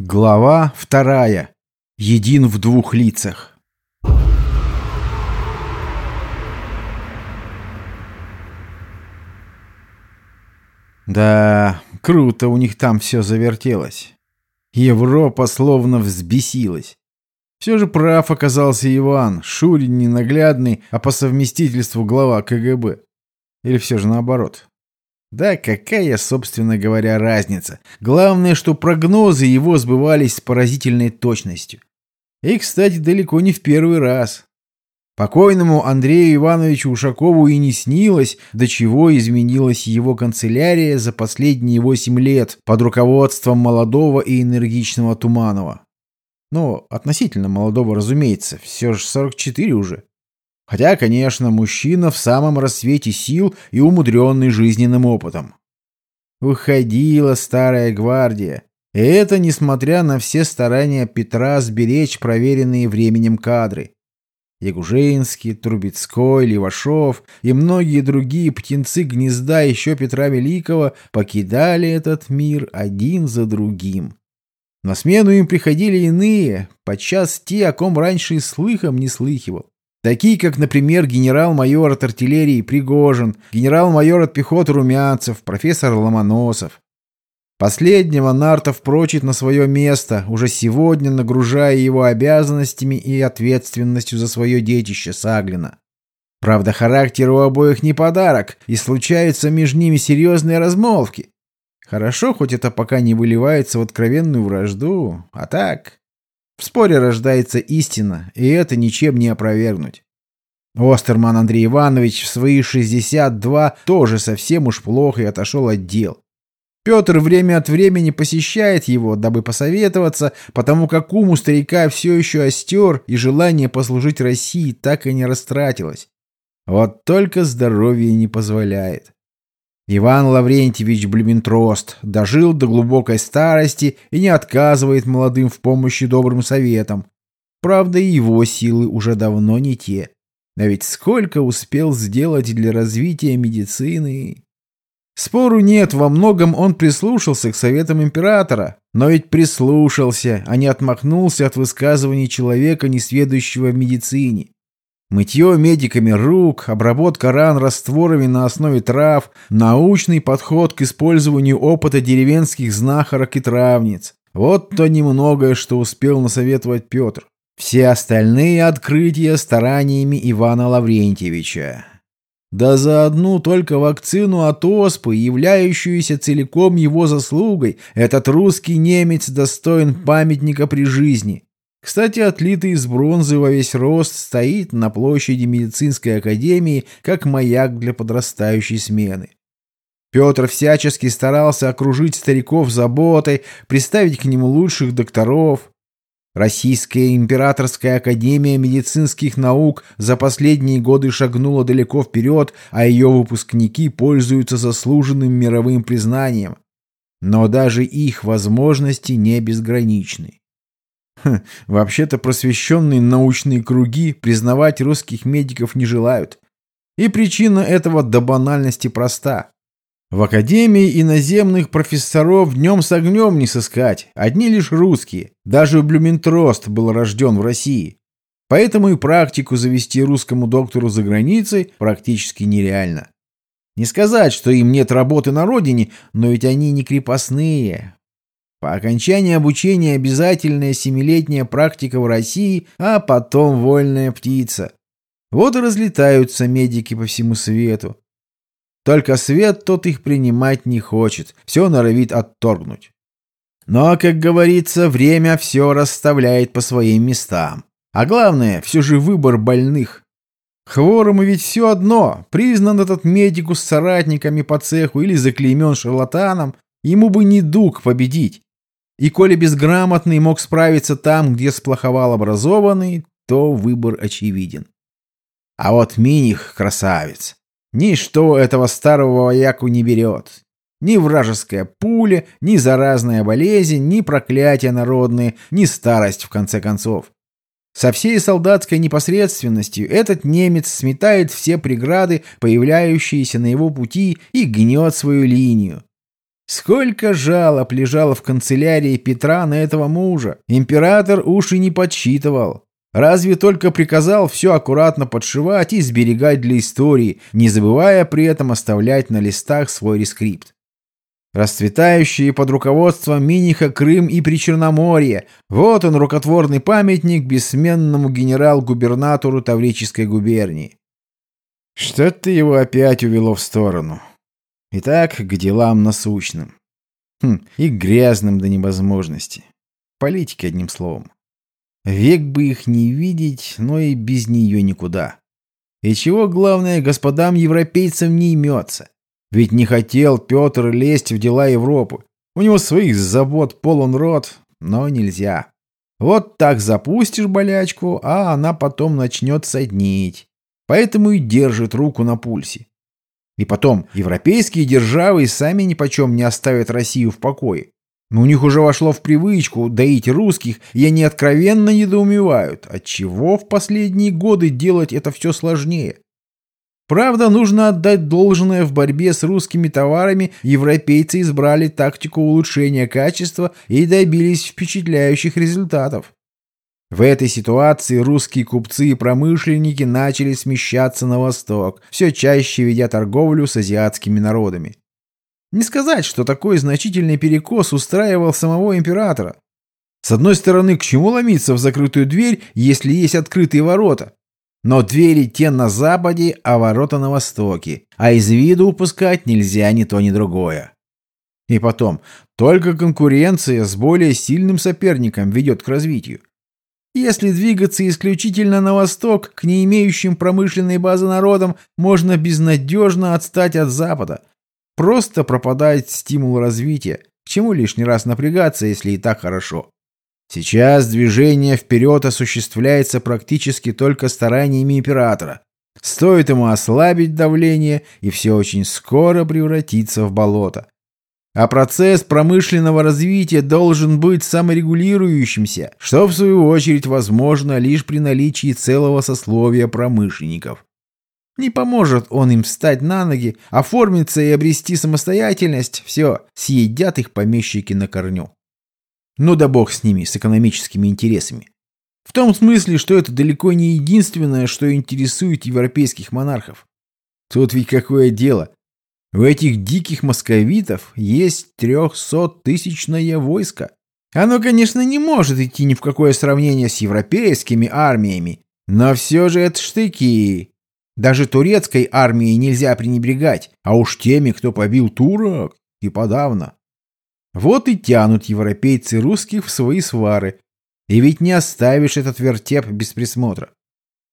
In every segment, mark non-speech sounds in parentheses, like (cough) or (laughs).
Глава вторая. Един в двух лицах. Да, круто у них там все завертелось. Европа словно взбесилась. Все же прав оказался Иван, Шурин ненаглядный, а по совместительству глава КГБ. Или все же наоборот. Да какая, собственно говоря, разница? Главное, что прогнозы его сбывались с поразительной точностью. И, кстати, далеко не в первый раз. Покойному Андрею Ивановичу Ушакову и не снилось, до чего изменилась его канцелярия за последние восемь лет под руководством молодого и энергичного Туманова. Ну, относительно молодого, разумеется, все же 44 уже. Хотя, конечно, мужчина в самом рассвете сил и умудренный жизненным опытом. Уходила старая гвардия. И это несмотря на все старания Петра сберечь проверенные временем кадры. Ягужинский, Трубецкой, Левашов и многие другие птенцы гнезда еще Петра Великого покидали этот мир один за другим. На смену им приходили иные, подчас те, о ком раньше и слыхом не слыхивал. Такие, как, например, генерал-майор от артиллерии Пригожин, генерал-майор от пехоты Румянцев, профессор Ломоносов. Последнего Нартов прочит на свое место, уже сегодня нагружая его обязанностями и ответственностью за свое детище Саглина. Правда, характер у обоих не подарок, и случаются между ними серьезные размолвки. Хорошо, хоть это пока не выливается в откровенную вражду, а так... В споре рождается истина, и это ничем не опровергнуть. Остерман Андрей Иванович в свои 62 тоже совсем уж плохо и отошел от дел. Петр время от времени посещает его, дабы посоветоваться, потому как ум у старика все еще остер, и желание послужить России так и не растратилось. Вот только здоровье не позволяет. Иван Лаврентьевич Блюментрост дожил до глубокой старости и не отказывает молодым в помощи добрым советам. Правда, и его силы уже давно не те. А ведь сколько успел сделать для развития медицины... Спору нет, во многом он прислушался к советам императора. Но ведь прислушался, а не отмахнулся от высказываний человека, несведущего в медицине. Мытье медиками рук, обработка ран растворами на основе трав, научный подход к использованию опыта деревенских знахарок и травниц. Вот то немногое, что успел насоветовать Петр. Все остальные открытия стараниями Ивана Лаврентьевича. Да за одну только вакцину от оспы, являющуюся целиком его заслугой, этот русский немец достоин памятника при жизни. Кстати, отлитый из бронзы во весь рост стоит на площади медицинской академии как маяк для подрастающей смены. Петр всячески старался окружить стариков заботой, приставить к нему лучших докторов. Российская императорская академия медицинских наук за последние годы шагнула далеко вперед, а ее выпускники пользуются заслуженным мировым признанием. Но даже их возможности не безграничны. Вообще-то просвещенные научные круги признавать русских медиков не желают. И причина этого до банальности проста. В Академии иноземных профессоров днем с огнем не сыскать, одни лишь русские. Даже Блюментрост был рожден в России. Поэтому и практику завести русскому доктору за границей практически нереально. Не сказать, что им нет работы на родине, но ведь они не крепостные, по окончании обучения обязательная семилетняя практика в России, а потом вольная птица. Вот и разлетаются медики по всему свету. Только свет тот их принимать не хочет, все норовит отторгнуть. Но, как говорится, время все расставляет по своим местам. А главное, все же выбор больных. Хворому ведь все одно, признан этот медику с соратниками по цеху или заклеймен шарлатаном, ему бы не дуг победить. И коли безграмотный мог справиться там, где сплоховал образованный, то выбор очевиден. А вот Миних красавец. Ничто этого старого вояку не берет. Ни вражеская пуля, ни заразная болезнь, ни проклятия народные, ни старость, в конце концов. Со всей солдатской непосредственностью этот немец сметает все преграды, появляющиеся на его пути, и гнет свою линию. Сколько жалоб лежало в канцелярии Петра на этого мужа. Император уши не подсчитывал. Разве только приказал все аккуратно подшивать и сберегать для истории, не забывая при этом оставлять на листах свой рескрипт. Расцветающие под руководством Миниха Крым и Причерноморье. Вот он, рукотворный памятник бессменному генерал-губернатору Таврической губернии. Что-то его опять увело в сторону. Итак, к делам насущным. Хм, и грязным до невозможности. Политики, одним словом. Век бы их не видеть, но и без нее никуда. И чего, главное, господам-европейцам не имется. Ведь не хотел Петр лезть в дела Европы. У него своих забот полон рот, но нельзя. Вот так запустишь болячку, а она потом начнет соднить. Поэтому и держит руку на пульсе. И потом, европейские державы сами нипочем не оставят Россию в покое. Но у них уже вошло в привычку доить русских, и они откровенно недоумевают, отчего в последние годы делать это все сложнее. Правда, нужно отдать должное в борьбе с русскими товарами, европейцы избрали тактику улучшения качества и добились впечатляющих результатов. В этой ситуации русские купцы и промышленники начали смещаться на восток, все чаще ведя торговлю с азиатскими народами. Не сказать, что такой значительный перекос устраивал самого императора. С одной стороны, к чему ломиться в закрытую дверь, если есть открытые ворота? Но двери те на западе, а ворота на востоке, а из виду упускать нельзя ни то, ни другое. И потом, только конкуренция с более сильным соперником ведет к развитию. Если двигаться исключительно на восток, к не имеющим промышленной базы народам, можно безнадежно отстать от Запада. Просто пропадает стимул развития. К чему лишний раз напрягаться, если и так хорошо? Сейчас движение вперед осуществляется практически только стараниями императора. Стоит ему ослабить давление, и все очень скоро превратится в болото. А процесс промышленного развития должен быть саморегулирующимся, что в свою очередь возможно лишь при наличии целого сословия промышленников. Не поможет он им встать на ноги, оформиться и обрести самостоятельность, все, съедят их помещики на корню. Ну да бог с ними, с экономическими интересами. В том смысле, что это далеко не единственное, что интересует европейских монархов. Тут ведь какое дело. У этих диких московитов есть трехсоттысячное войско. Оно, конечно, не может идти ни в какое сравнение с европейскими армиями, но все же это штыки. Даже турецкой армией нельзя пренебрегать, а уж теми, кто побил турок, и подавно. Вот и тянут европейцы русских в свои свары. И ведь не оставишь этот вертеп без присмотра.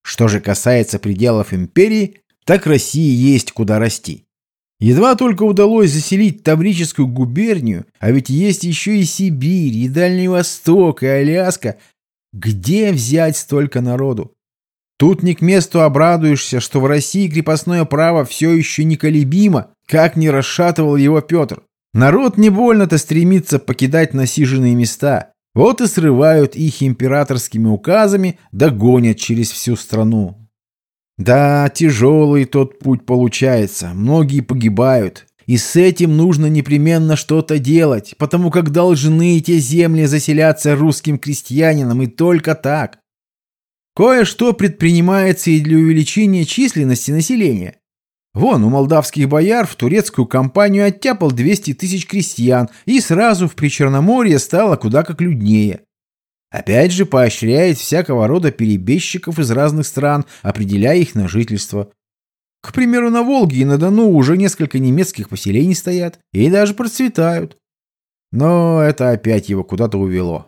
Что же касается пределов империи, так России есть куда расти. Едва только удалось заселить Таврическую губернию, а ведь есть еще и Сибирь, и Дальний Восток, и Аляска. Где взять столько народу? Тут не к месту обрадуешься, что в России крепостное право все еще неколебимо, как не расшатывал его Петр. Народ не больно-то стремится покидать насиженные места. Вот и срывают их императорскими указами, догонят через всю страну. Да, тяжелый тот путь получается, многие погибают. И с этим нужно непременно что-то делать, потому как должны эти земли заселяться русским крестьянинам, и только так. Кое-что предпринимается и для увеличения численности населения. Вон, у молдавских бояр в турецкую компанию оттяпал 200 тысяч крестьян, и сразу в Причерноморье стало куда как люднее. Опять же поощряет всякого рода перебежчиков из разных стран, определяя их на жительство. К примеру, на Волге и на Дону уже несколько немецких поселений стоят, и даже процветают. Но это опять его куда-то увело.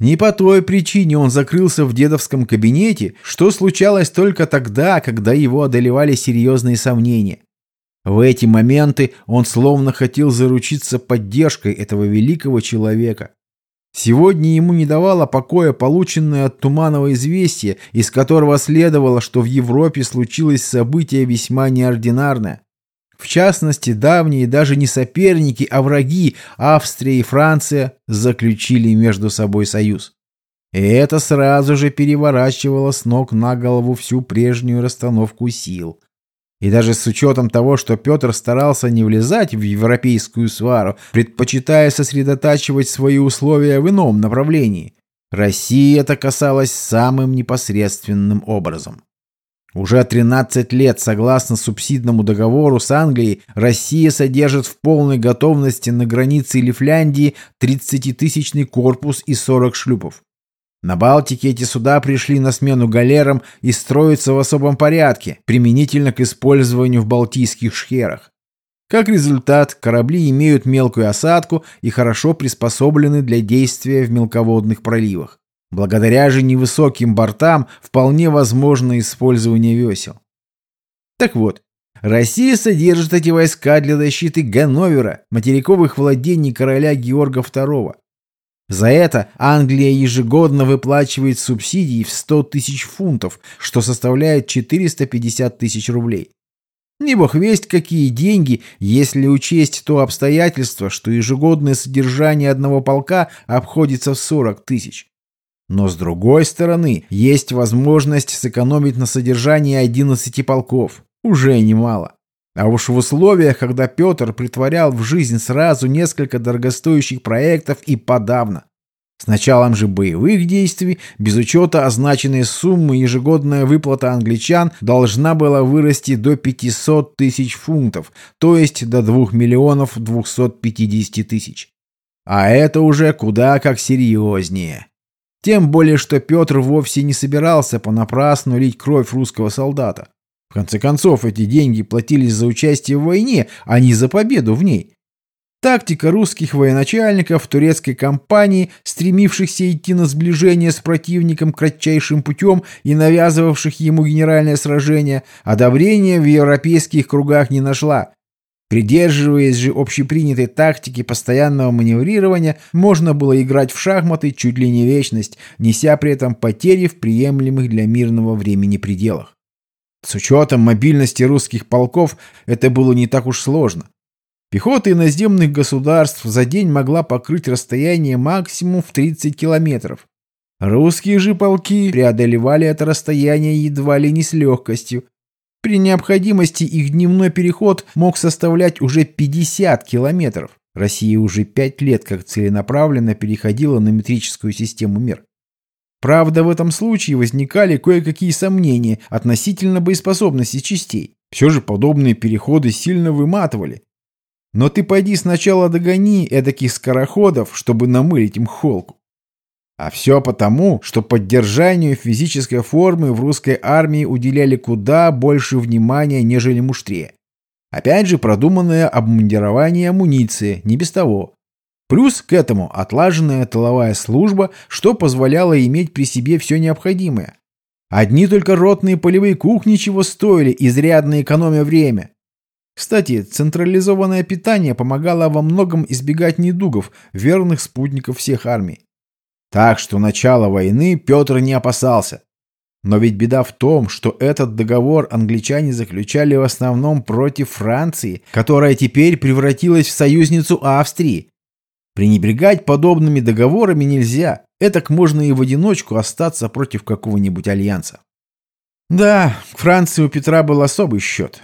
Не по той причине он закрылся в дедовском кабинете, что случалось только тогда, когда его одолевали серьезные сомнения. В эти моменты он словно хотел заручиться поддержкой этого великого человека. Сегодня ему не давало покоя полученное от Туманова известие, из которого следовало, что в Европе случилось событие весьма неординарное. В частности, давние даже не соперники, а враги Австрия и Франция заключили между собой союз. И это сразу же переворачивало с ног на голову всю прежнюю расстановку сил. И даже с учетом того, что Петр старался не влезать в европейскую свару, предпочитая сосредотачивать свои условия в ином направлении, России это касалось самым непосредственным образом. Уже 13 лет, согласно субсидному договору с Англией, Россия содержит в полной готовности на границе Лифляндии 30-тысячный корпус и 40 шлюпов. На Балтике эти суда пришли на смену галерам и строятся в особом порядке, применительно к использованию в Балтийских шхерах. Как результат, корабли имеют мелкую осадку и хорошо приспособлены для действия в мелководных проливах. Благодаря же невысоким бортам вполне возможно использование весел. Так вот, Россия содержит эти войска для защиты Ганновера, материковых владений короля Георга II. За это Англия ежегодно выплачивает субсидии в 100 тысяч фунтов, что составляет 450 тысяч рублей. Не бог весть, какие деньги, если учесть то обстоятельство, что ежегодное содержание одного полка обходится в 40 тысяч. Но с другой стороны, есть возможность сэкономить на содержании 11 полков. Уже немало. А уж в условиях, когда Петр притворял в жизнь сразу несколько дорогостоящих проектов и подавно. С началом же боевых действий, без учета означенной суммы, ежегодная выплата англичан должна была вырасти до 500 тысяч фунтов, то есть до 2 миллионов 250 тысяч. А это уже куда как серьезнее. Тем более, что Петр вовсе не собирался понапрасну лить кровь русского солдата. В конце концов, эти деньги платились за участие в войне, а не за победу в ней. Тактика русских военачальников турецкой кампании, стремившихся идти на сближение с противником кратчайшим путем и навязывавших ему генеральное сражение, одобрения в европейских кругах не нашла. Придерживаясь же общепринятой тактики постоянного маневрирования, можно было играть в шахматы чуть ли не вечность, неся при этом потери в приемлемых для мирного времени пределах. С учетом мобильности русских полков это было не так уж сложно. Пехота иноземных государств за день могла покрыть расстояние максимум в 30 километров. Русские же полки преодолевали это расстояние едва ли не с легкостью, при необходимости их дневной переход мог составлять уже 50 километров. Россия уже пять лет как целенаправленно переходила на метрическую систему мер. Правда, в этом случае возникали кое-какие сомнения относительно боеспособности частей. Все же подобные переходы сильно выматывали. Но ты пойди сначала догони эдаких скороходов, чтобы намылить им холку. А все потому, что поддержанию физической формы в русской армии уделяли куда больше внимания, нежели муштре. Опять же, продуманное обмундирование амуниции, не без того. Плюс к этому отлаженная тыловая служба, что позволяло иметь при себе все необходимое. Одни только ротные полевые кухни чего стоили, изрядно экономя время. Кстати, централизованное питание помогало во многом избегать недугов, верных спутников всех армий. Так что начало войны Петр не опасался. Но ведь беда в том, что этот договор англичане заключали в основном против Франции, которая теперь превратилась в союзницу Австрии. Пренебрегать подобными договорами нельзя, этак можно и в одиночку остаться против какого-нибудь альянса. Да, к Франции у Петра был особый счет.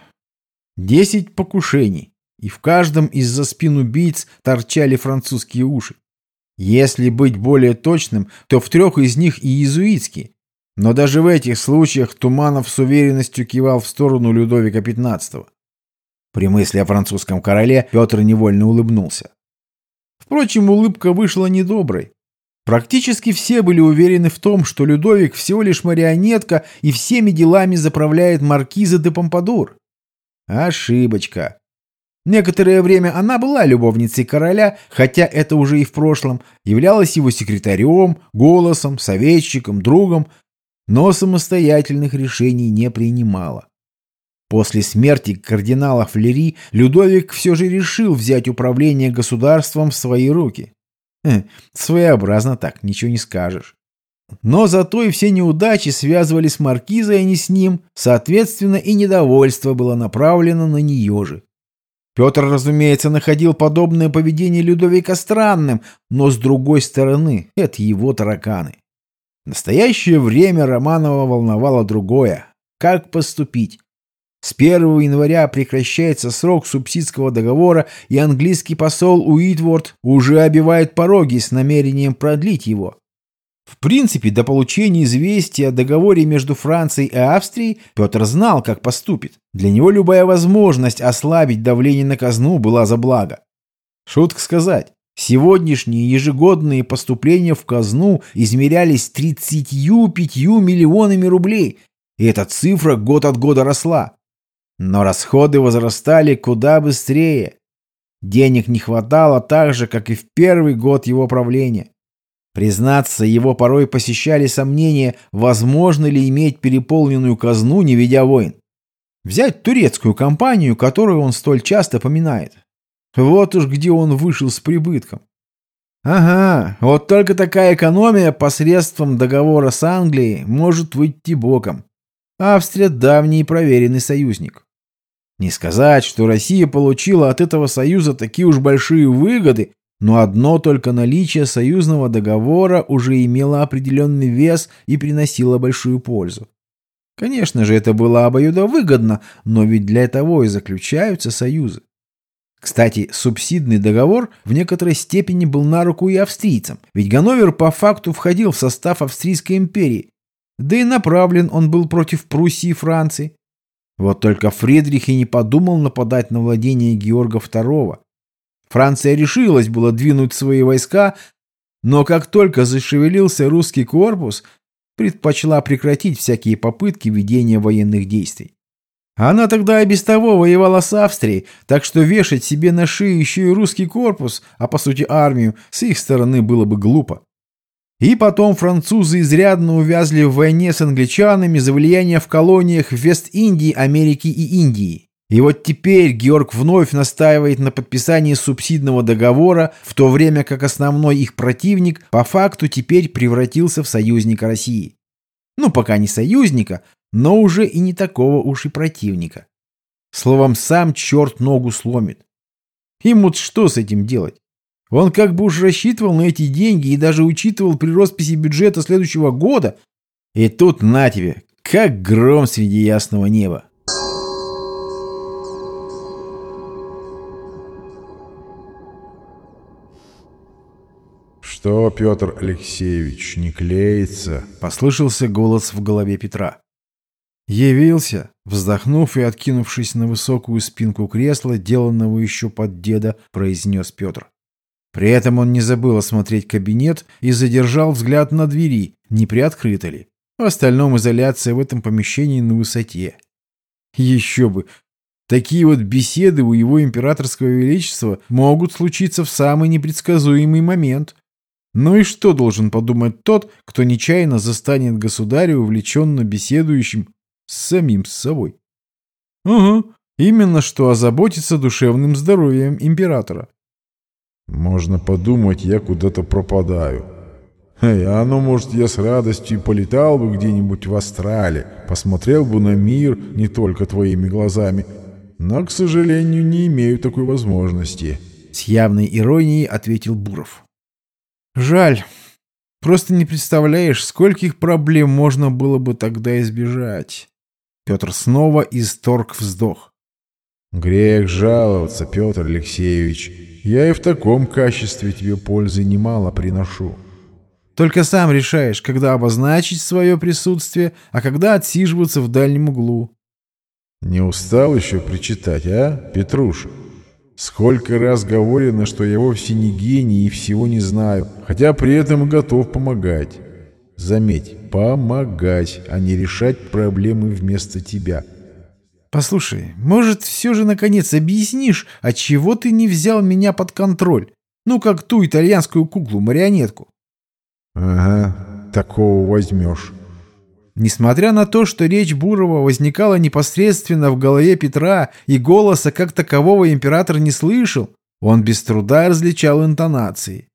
Десять покушений, и в каждом из-за спин убийц торчали французские уши. Если быть более точным, то в трех из них и иезуитские. Но даже в этих случаях Туманов с уверенностью кивал в сторону Людовика XV. При мысли о французском короле Петр невольно улыбнулся. Впрочем, улыбка вышла недоброй. Практически все были уверены в том, что Людовик всего лишь марионетка и всеми делами заправляет маркиза де Помпадур. Ошибочка. Некоторое время она была любовницей короля, хотя это уже и в прошлом, являлась его секретарем, голосом, советчиком, другом, но самостоятельных решений не принимала. После смерти кардинала Флери Людовик все же решил взять управление государством в свои руки. Хм, своеобразно так, ничего не скажешь. Но зато и все неудачи связывались с маркизой, а не с ним, соответственно, и недовольство было направлено на нее же. Петр, разумеется, находил подобное поведение Людовика странным, но с другой стороны, это его тараканы. В настоящее время Романова волновало другое. Как поступить? С 1 января прекращается срок субсидского договора, и английский посол Уитворд уже обивает пороги с намерением продлить его. В принципе, до получения известия о договоре между Францией и Австрией Петр знал, как поступит. Для него любая возможность ослабить давление на казну была за благо. Шутка сказать, сегодняшние ежегодные поступления в казну измерялись 35 миллионами рублей, и эта цифра год от года росла. Но расходы возрастали куда быстрее. Денег не хватало так же, как и в первый год его правления. Признаться, его порой посещали сомнения, возможно ли иметь переполненную казну, не ведя войн. Взять турецкую компанию, которую он столь часто поминает. Вот уж где он вышел с прибытком. Ага, вот только такая экономия посредством договора с Англией может выйти боком. Австрия – давний проверенный союзник. Не сказать, что Россия получила от этого союза такие уж большие выгоды, но одно только наличие союзного договора уже имело определенный вес и приносило большую пользу. Конечно же, это было обоюдовыгодно, но ведь для того и заключаются союзы. Кстати, субсидный договор в некоторой степени был на руку и австрийцам, ведь Ганновер по факту входил в состав Австрийской империи, да и направлен он был против Пруссии и Франции. Вот только Фридрих и не подумал нападать на владение Георга II, Франция решилась было двинуть свои войска, но как только зашевелился русский корпус, предпочла прекратить всякие попытки ведения военных действий. Она тогда и без того воевала с Австрией, так что вешать себе на шею еще и русский корпус, а по сути армию, с их стороны было бы глупо. И потом французы изрядно увязли в войне с англичанами за влияние в колониях Вест-Индии, Америки и Индии. И вот теперь Георг вновь настаивает на подписании субсидного договора, в то время как основной их противник по факту теперь превратился в союзника России. Ну, пока не союзника, но уже и не такого уж и противника. Словом, сам черт ногу сломит. Вот что с этим делать? Он как бы уж рассчитывал на эти деньги и даже учитывал при росписи бюджета следующего года. И тут на тебе, как гром среди ясного неба. «Что, Петр Алексеевич, не клеится?» — послышался голос в голове Петра. Явился, вздохнув и откинувшись на высокую спинку кресла, деланного еще под деда, произнес Петр. При этом он не забыл осмотреть кабинет и задержал взгляд на двери, не приоткрыто ли. В остальном изоляция в этом помещении на высоте. Еще бы! Такие вот беседы у его императорского величества могут случиться в самый непредсказуемый момент. Ну и что должен подумать тот, кто нечаянно застанет государя увлеченно беседующим с самим собой? Угу, именно что озаботиться душевным здоровьем императора. Можно подумать, я куда-то пропадаю. Эй, а ну, может, я с радостью полетал бы где-нибудь в Астрале, посмотрел бы на мир не только твоими глазами, но, к сожалению, не имею такой возможности. С явной иронией ответил Буров. Жаль. Просто не представляешь, скольких проблем можно было бы тогда избежать. Петр снова исторг вздох. Грех жаловаться, Петр Алексеевич. Я и в таком качестве тебе пользы немало приношу. Только сам решаешь, когда обозначить свое присутствие, а когда отсиживаться в дальнем углу. Не устал еще причитать, а, Петруша? Сколько раз говорено, что я вовсе не гений и всего не знаю, хотя при этом готов помогать. Заметь, помогать, а не решать проблемы вместо тебя. Послушай, может, все же наконец объяснишь, отчего ты не взял меня под контроль? Ну, как ту итальянскую куклу-марионетку. Ага, такого возьмешь. Несмотря на то, что речь Бурова возникала непосредственно в голове Петра и голоса как такового император не слышал, он без труда различал интонации.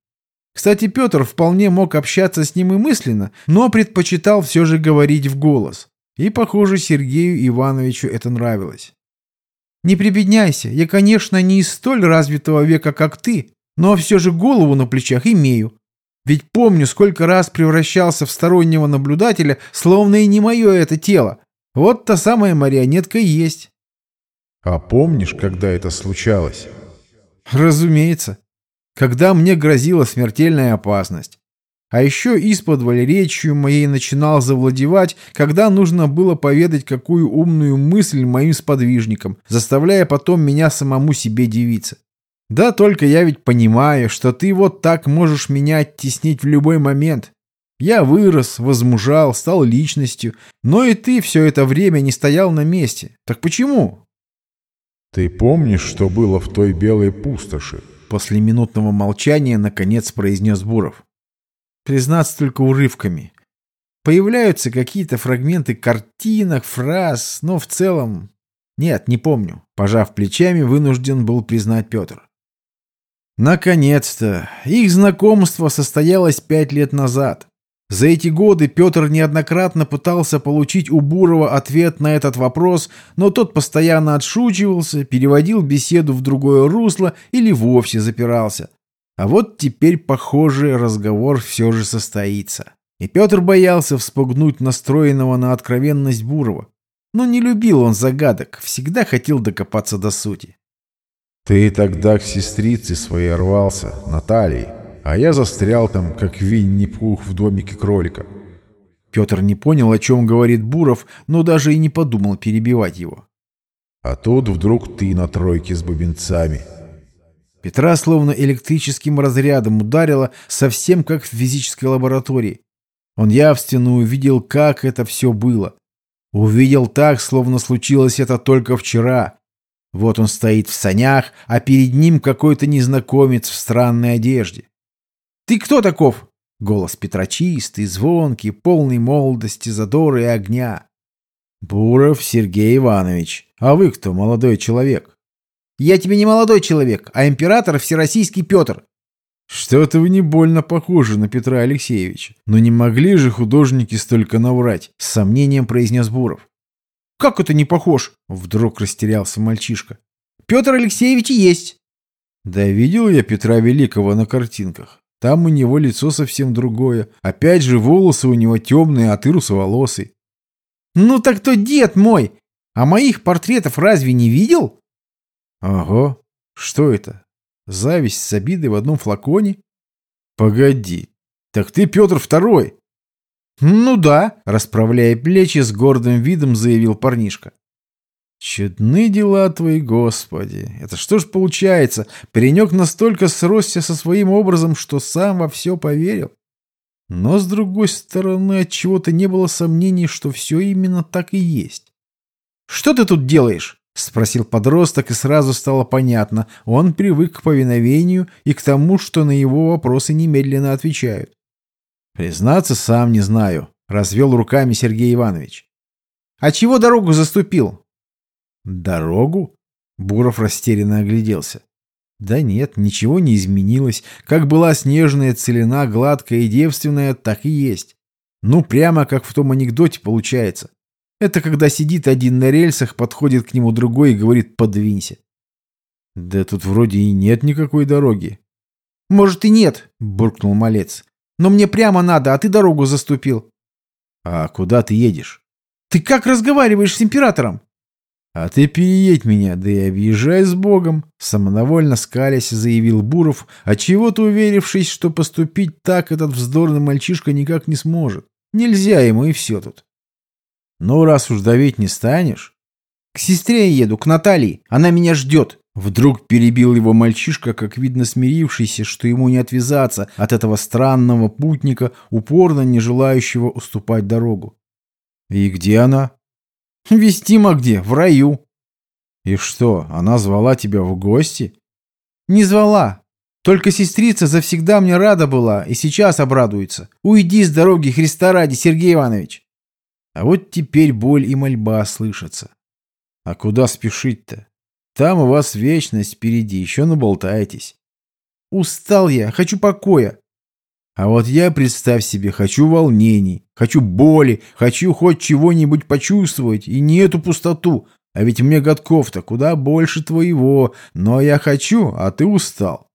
Кстати, Петр вполне мог общаться с ним и мысленно, но предпочитал все же говорить в голос. И, похоже, Сергею Ивановичу это нравилось. «Не прибедняйся, я, конечно, не из столь развитого века, как ты, но все же голову на плечах имею. Ведь помню, сколько раз превращался в стороннего наблюдателя, словно и не мое это тело. Вот та самая марионетка и есть. А помнишь, когда это случалось? Разумеется. Когда мне грозила смертельная опасность. А еще из-под речью моей начинал завладевать, когда нужно было поведать какую умную мысль моим сподвижникам, заставляя потом меня самому себе дивиться. Да только я ведь понимаю, что ты вот так можешь меня оттеснить в любой момент. Я вырос, возмужал, стал личностью, но и ты все это время не стоял на месте. Так почему? Ты помнишь, что было в той белой пустоши? После минутного молчания наконец произнес Буров. Признаться только урывками. Появляются какие-то фрагменты картинок, фраз, но в целом... Нет, не помню. Пожав плечами, вынужден был признать Петр. Наконец-то! Их знакомство состоялось пять лет назад. За эти годы Петр неоднократно пытался получить у Бурова ответ на этот вопрос, но тот постоянно отшучивался, переводил беседу в другое русло или вовсе запирался. А вот теперь, похоже, разговор все же состоится. И Петр боялся вспугнуть настроенного на откровенность Бурова. Но не любил он загадок, всегда хотел докопаться до сути. «Ты тогда к сестрице своей рвался, Натальей», а я застрял там, как Винни-Пух в домике кролика. Петр не понял, о чем говорит Буров, но даже и не подумал перебивать его. А тут вдруг ты на тройке с бубенцами. Петра словно электрическим разрядом ударило, совсем как в физической лаборатории. Он явственно увидел, как это все было. Увидел так, словно случилось это только вчера. Вот он стоит в санях, а перед ним какой-то незнакомец в странной одежде. «Ты кто таков?» Голос Петра чистый, звонкий, полный молодости, задора и огня. «Буров Сергей Иванович. А вы кто, молодой человек?» «Я тебе не молодой человек, а император Всероссийский Петр». «Что-то вы не больно похожи на Петра Алексеевича. Но не могли же художники столько наврать?» С сомнением произнес Буров. «Как это не похож?» Вдруг растерялся мальчишка. «Петр Алексеевич и есть». «Да видел я Петра Великого на картинках. Там у него лицо совсем другое. Опять же, волосы у него темные, а ты русоволосый. «Ну так то дед мой! А моих портретов разве не видел?» «Ого! Что это? Зависть с обидой в одном флаконе?» «Погоди! Так ты Петр Второй!» «Ну да», — расправляя плечи, с гордым видом заявил парнишка. Чудны дела твои, Господи! Это что ж получается? Паренек настолько сросся со своим образом, что сам во все поверил. Но, с другой стороны, от чего то не было сомнений, что все именно так и есть. «Что ты тут делаешь?» — спросил подросток, и сразу стало понятно. Он привык к повиновению и к тому, что на его вопросы немедленно отвечают. «Признаться, сам не знаю», — развел руками Сергей Иванович. «А чего дорогу заступил? «Дорогу?» Буров растерянно огляделся. Да нет, ничего не изменилось. Как была снежная целина, гладкая и девственная, так и есть. Ну, прямо как в том анекдоте получается. Это когда сидит один на рельсах, подходит к нему другой и говорит «подвинься». Да тут вроде и нет никакой дороги. «Может и нет», — буркнул малец. «Но мне прямо надо, а ты дорогу заступил». «А куда ты едешь?» «Ты как разговариваешь с императором?» «А ты переедь меня, да и объезжай с Богом!» Самонавольно скалясь заявил Буров, отчего-то уверившись, что поступить так этот вздорный мальчишка никак не сможет. Нельзя ему и все тут. «Ну, раз уж давить не станешь...» «К сестре я еду, к Наталье. Она меня ждет!» Вдруг перебил его мальчишка, как видно смирившийся, что ему не отвязаться от этого странного путника, упорно не желающего уступать дорогу. «И где она?» Вестима где? В раю. И что, она звала тебя в гости? Не звала. Только сестрица завсегда мне рада была и сейчас обрадуется. Уйди с дороги Христа ради, Сергей Иванович. А вот теперь боль и мольба слышатся. А куда спешить-то? Там у вас вечность впереди, еще наболтаетесь. Устал я, хочу покоя. А вот я, представь себе, хочу волнений, хочу боли, хочу хоть чего-нибудь почувствовать, и не эту пустоту. А ведь мне годков-то куда больше твоего, но я хочу, а ты устал.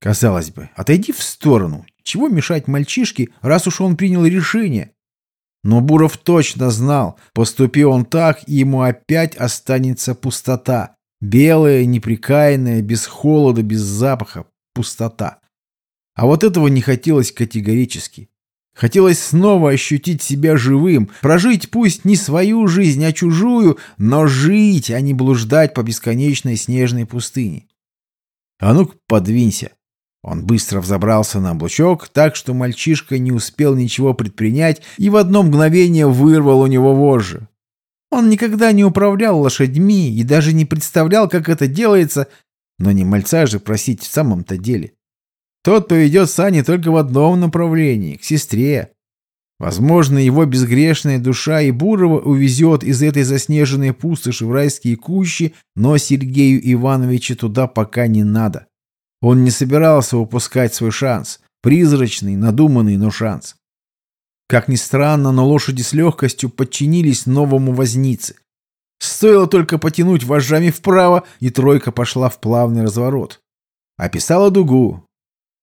Казалось бы, отойди в сторону. Чего мешать мальчишке, раз уж он принял решение? Но Буров точно знал, поступил он так, и ему опять останется пустота. Белая, неприкаянная, без холода, без запаха. Пустота. А вот этого не хотелось категорически. Хотелось снова ощутить себя живым, прожить пусть не свою жизнь, а чужую, но жить, а не блуждать по бесконечной снежной пустыне. А ну-ка, подвинься. Он быстро взобрался на облучок, так что мальчишка не успел ничего предпринять и в одно мгновение вырвал у него вожжи. Он никогда не управлял лошадьми и даже не представлял, как это делается, но не мальца же просить в самом-то деле. Тот поведет сани только в одном направлении, к сестре. Возможно, его безгрешная душа и Бурова увезет из этой заснеженной пустоши в райские кущи, но Сергею Ивановичу туда пока не надо. Он не собирался упускать свой шанс. Призрачный, надуманный, но шанс. Как ни странно, но лошади с легкостью подчинились новому вознице. Стоило только потянуть вожжами вправо, и тройка пошла в плавный разворот. Описала дугу.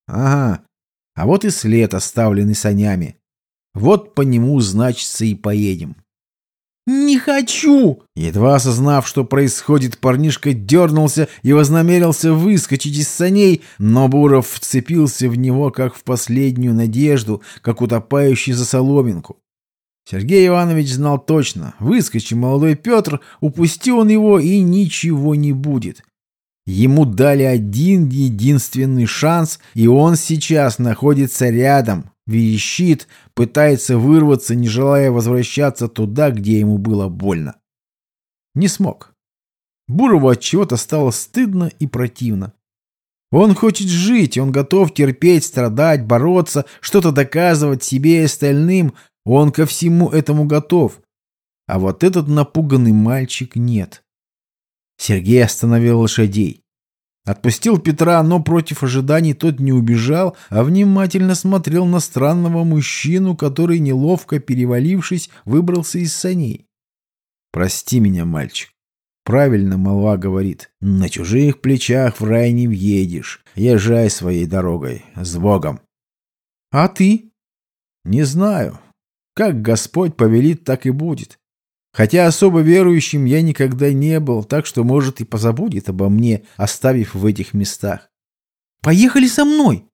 Ага, а вот и след, оставленный санями. Вот по нему, значится, и поедем. «Не хочу!» Едва осознав, что происходит, парнишка дернулся и вознамерился выскочить из саней, но Буров вцепился в него, как в последнюю надежду, как утопающий за соломинку. Сергей Иванович знал точно, выскочи молодой Петр, упусти он его и ничего не будет. Ему дали один единственный шанс, и он сейчас находится рядом, верещит, пытается вырваться, не желая возвращаться туда, где ему было больно. Не смог. Бурову от чего-то стало стыдно и противно. Он хочет жить, он готов терпеть, страдать, бороться, что-то доказывать себе и остальным. Он ко всему этому готов. А вот этот напуганный мальчик нет. Сергей остановил лошадей. Отпустил Петра, но против ожиданий тот не убежал, а внимательно смотрел на странного мужчину, который, неловко перевалившись, выбрался из саней. «Прости меня, мальчик. Правильно молва говорит. На чужих плечах в рай не въедешь. Езжай своей дорогой. С Богом». «А ты?» «Не знаю. Как Господь повелит, так и будет. Хотя особо верующим я никогда не был, так что, может, и позабудет обо мне, оставив в этих местах. «Поехали со мной!»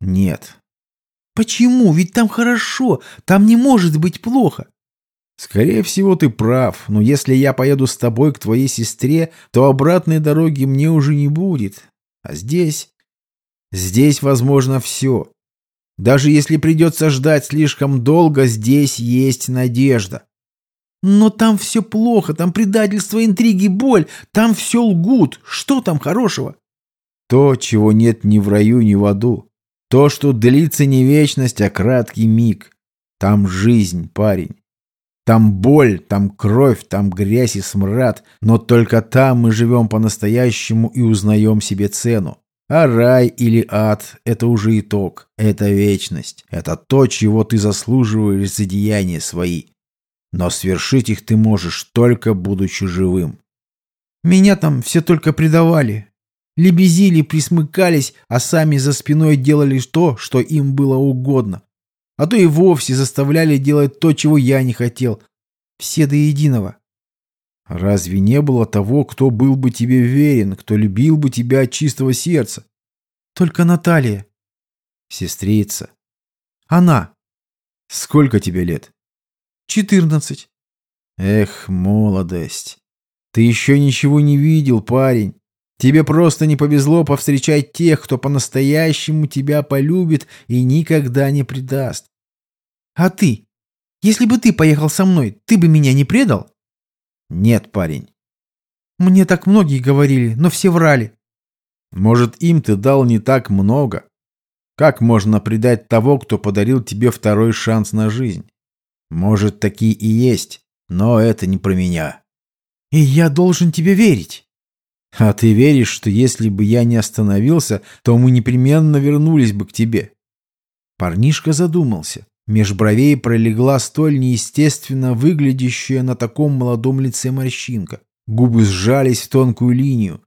«Нет». «Почему? Ведь там хорошо, там не может быть плохо». «Скорее всего, ты прав, но если я поеду с тобой к твоей сестре, то обратной дороги мне уже не будет. А здесь... Здесь возможно все. Даже если придется ждать слишком долго, здесь есть надежда». Но там все плохо, там предательство, интриги, боль, там все лгут. Что там хорошего? То, чего нет ни в раю, ни в аду. То, что длится не вечность, а краткий миг. Там жизнь, парень. Там боль, там кровь, там грязь и смрад, но только там мы живем по-настоящему и узнаем себе цену. А рай или ад – это уже итог, это вечность, это то, чего ты заслуживаешь за деяния свои. Но свершить их ты можешь, только будучи живым. Меня там все только предавали. Лебезили, присмыкались, а сами за спиной делали то, что им было угодно. А то и вовсе заставляли делать то, чего я не хотел. Все до единого. Разве не было того, кто был бы тебе верен, кто любил бы тебя от чистого сердца? Только Наталья. Сестрица. Она. Сколько тебе лет? Четырнадцать. Эх, молодость. Ты еще ничего не видел, парень. Тебе просто не повезло повстречать тех, кто по-настоящему тебя полюбит и никогда не предаст. А ты? Если бы ты поехал со мной, ты бы меня не предал? Нет, парень. Мне так многие говорили, но все врали. Может, им ты дал не так много. Как можно предать того, кто подарил тебе второй шанс на жизнь? Может, такие и есть, но это не про меня. И я должен тебе верить. А ты веришь, что если бы я не остановился, то мы непременно вернулись бы к тебе? Парнишка задумался. Меж бровей пролегла столь неестественно выглядящая на таком молодом лице морщинка. Губы сжались в тонкую линию.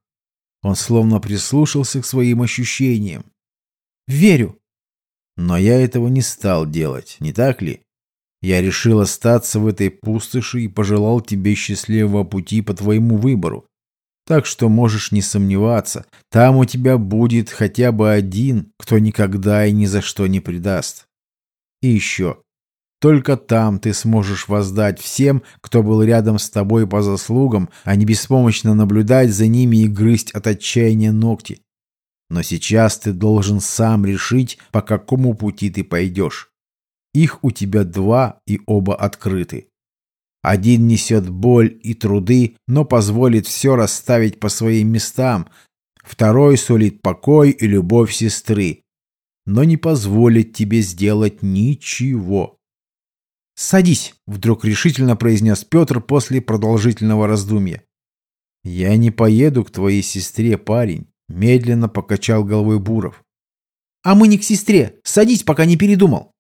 Он словно прислушался к своим ощущениям. «Верю». «Но я этого не стал делать, не так ли? Я решил остаться в этой пустоши и пожелал тебе счастливого пути по твоему выбору. Так что можешь не сомневаться, там у тебя будет хотя бы один, кто никогда и ни за что не предаст. И еще. Только там ты сможешь воздать всем, кто был рядом с тобой по заслугам, а не беспомощно наблюдать за ними и грызть от отчаяния ногти. Но сейчас ты должен сам решить, по какому пути ты пойдешь. Их у тебя два, и оба открыты. Один несет боль и труды, но позволит все расставить по своим местам. Второй сулит покой и любовь сестры, но не позволит тебе сделать ничего. «Садись!» — вдруг решительно произнес Петр после продолжительного раздумья. «Я не поеду к твоей сестре, парень», — медленно покачал головой Буров. «А мы не к сестре. Садись, пока не передумал».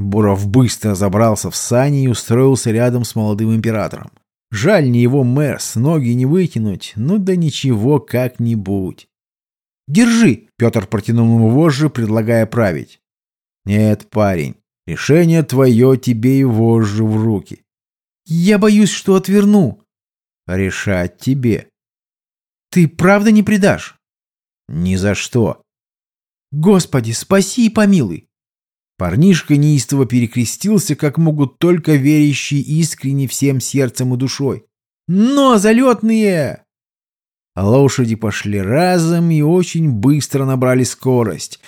Буров быстро забрался в сани и устроился рядом с молодым императором. Жаль не его Мерс, ноги не вытянуть, ну да ничего, как-нибудь. «Держи!» — Петр протянул ему вожжи, предлагая править. «Нет, парень, решение твое тебе и вожжи в руки». «Я боюсь, что отверну». «Решать тебе». «Ты правда не предашь?» «Ни за что». «Господи, спаси и помилуй!» Парнишка неистово перекрестился, как могут только верящие искренне всем сердцем и душой. «Но, залетные!» Лошади пошли разом и очень быстро набрали скорость.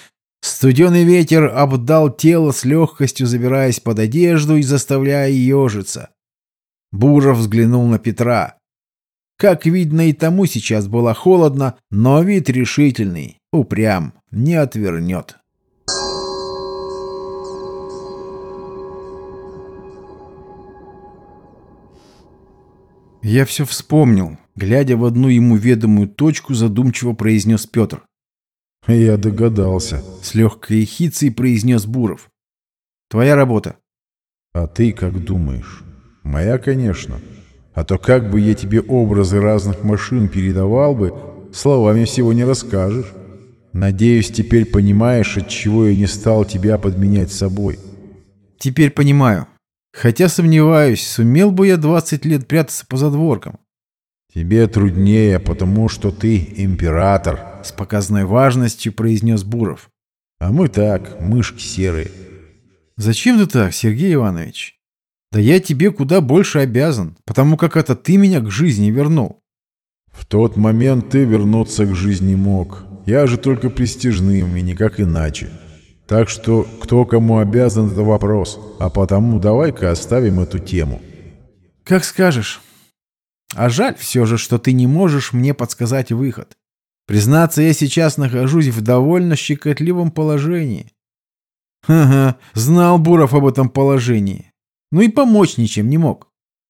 Студеный ветер обдал тело с легкостью, забираясь под одежду и заставляя ежиться. Буров взглянул на Петра. Как видно, и тому сейчас было холодно, но вид решительный, упрям, не отвернет. Я все вспомнил. Глядя в одну ему ведомую точку, задумчиво произнес Петр. «Я догадался», — с легкой ехицей произнес Буров. «Твоя работа». «А ты как думаешь?» «Моя, конечно. А то как бы я тебе образы разных машин передавал бы, словами всего не расскажешь. Надеюсь, теперь понимаешь, от чего я не стал тебя подменять собой». «Теперь понимаю. Хотя сомневаюсь, сумел бы я 20 лет прятаться по задворкам. «Тебе труднее, потому что ты император», — с показной важностью произнес Буров. «А мы так, мышки серые». «Зачем ты так, Сергей Иванович? Да я тебе куда больше обязан, потому как это ты меня к жизни вернул». «В тот момент ты вернуться к жизни мог. Я же только престижным и никак иначе. Так что кто кому обязан, это вопрос. А потому давай-ка оставим эту тему. Как скажешь. А жаль все же, что ты не можешь мне подсказать выход. Признаться, я сейчас нахожусь в довольно щекотливом положении. Ага, знал Буров об этом положении. Ну и помочь ничем не мог.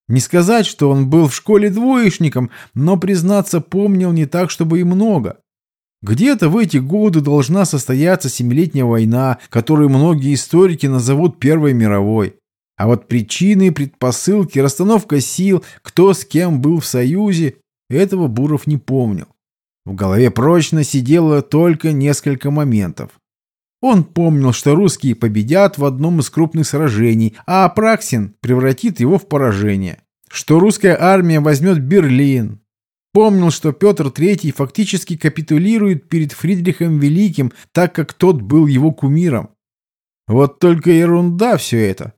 Не сказать, что он был в школе двоечником, но, признаться, помнил не так, чтобы и много. Где-то в эти годы должна состояться Семилетняя война, которую многие историки назовут Первой мировой. А вот причины, предпосылки, расстановка сил, кто с кем был в союзе, этого Буров не помнил. В голове прочно сидело только несколько моментов. Он помнил, что русские победят в одном из крупных сражений, а Апраксин превратит его в поражение. Что русская армия возьмет Берлин, Помнил, что Петр III фактически капитулирует перед Фридрихом Великим, так как тот был его кумиром. Вот только ерунда все это.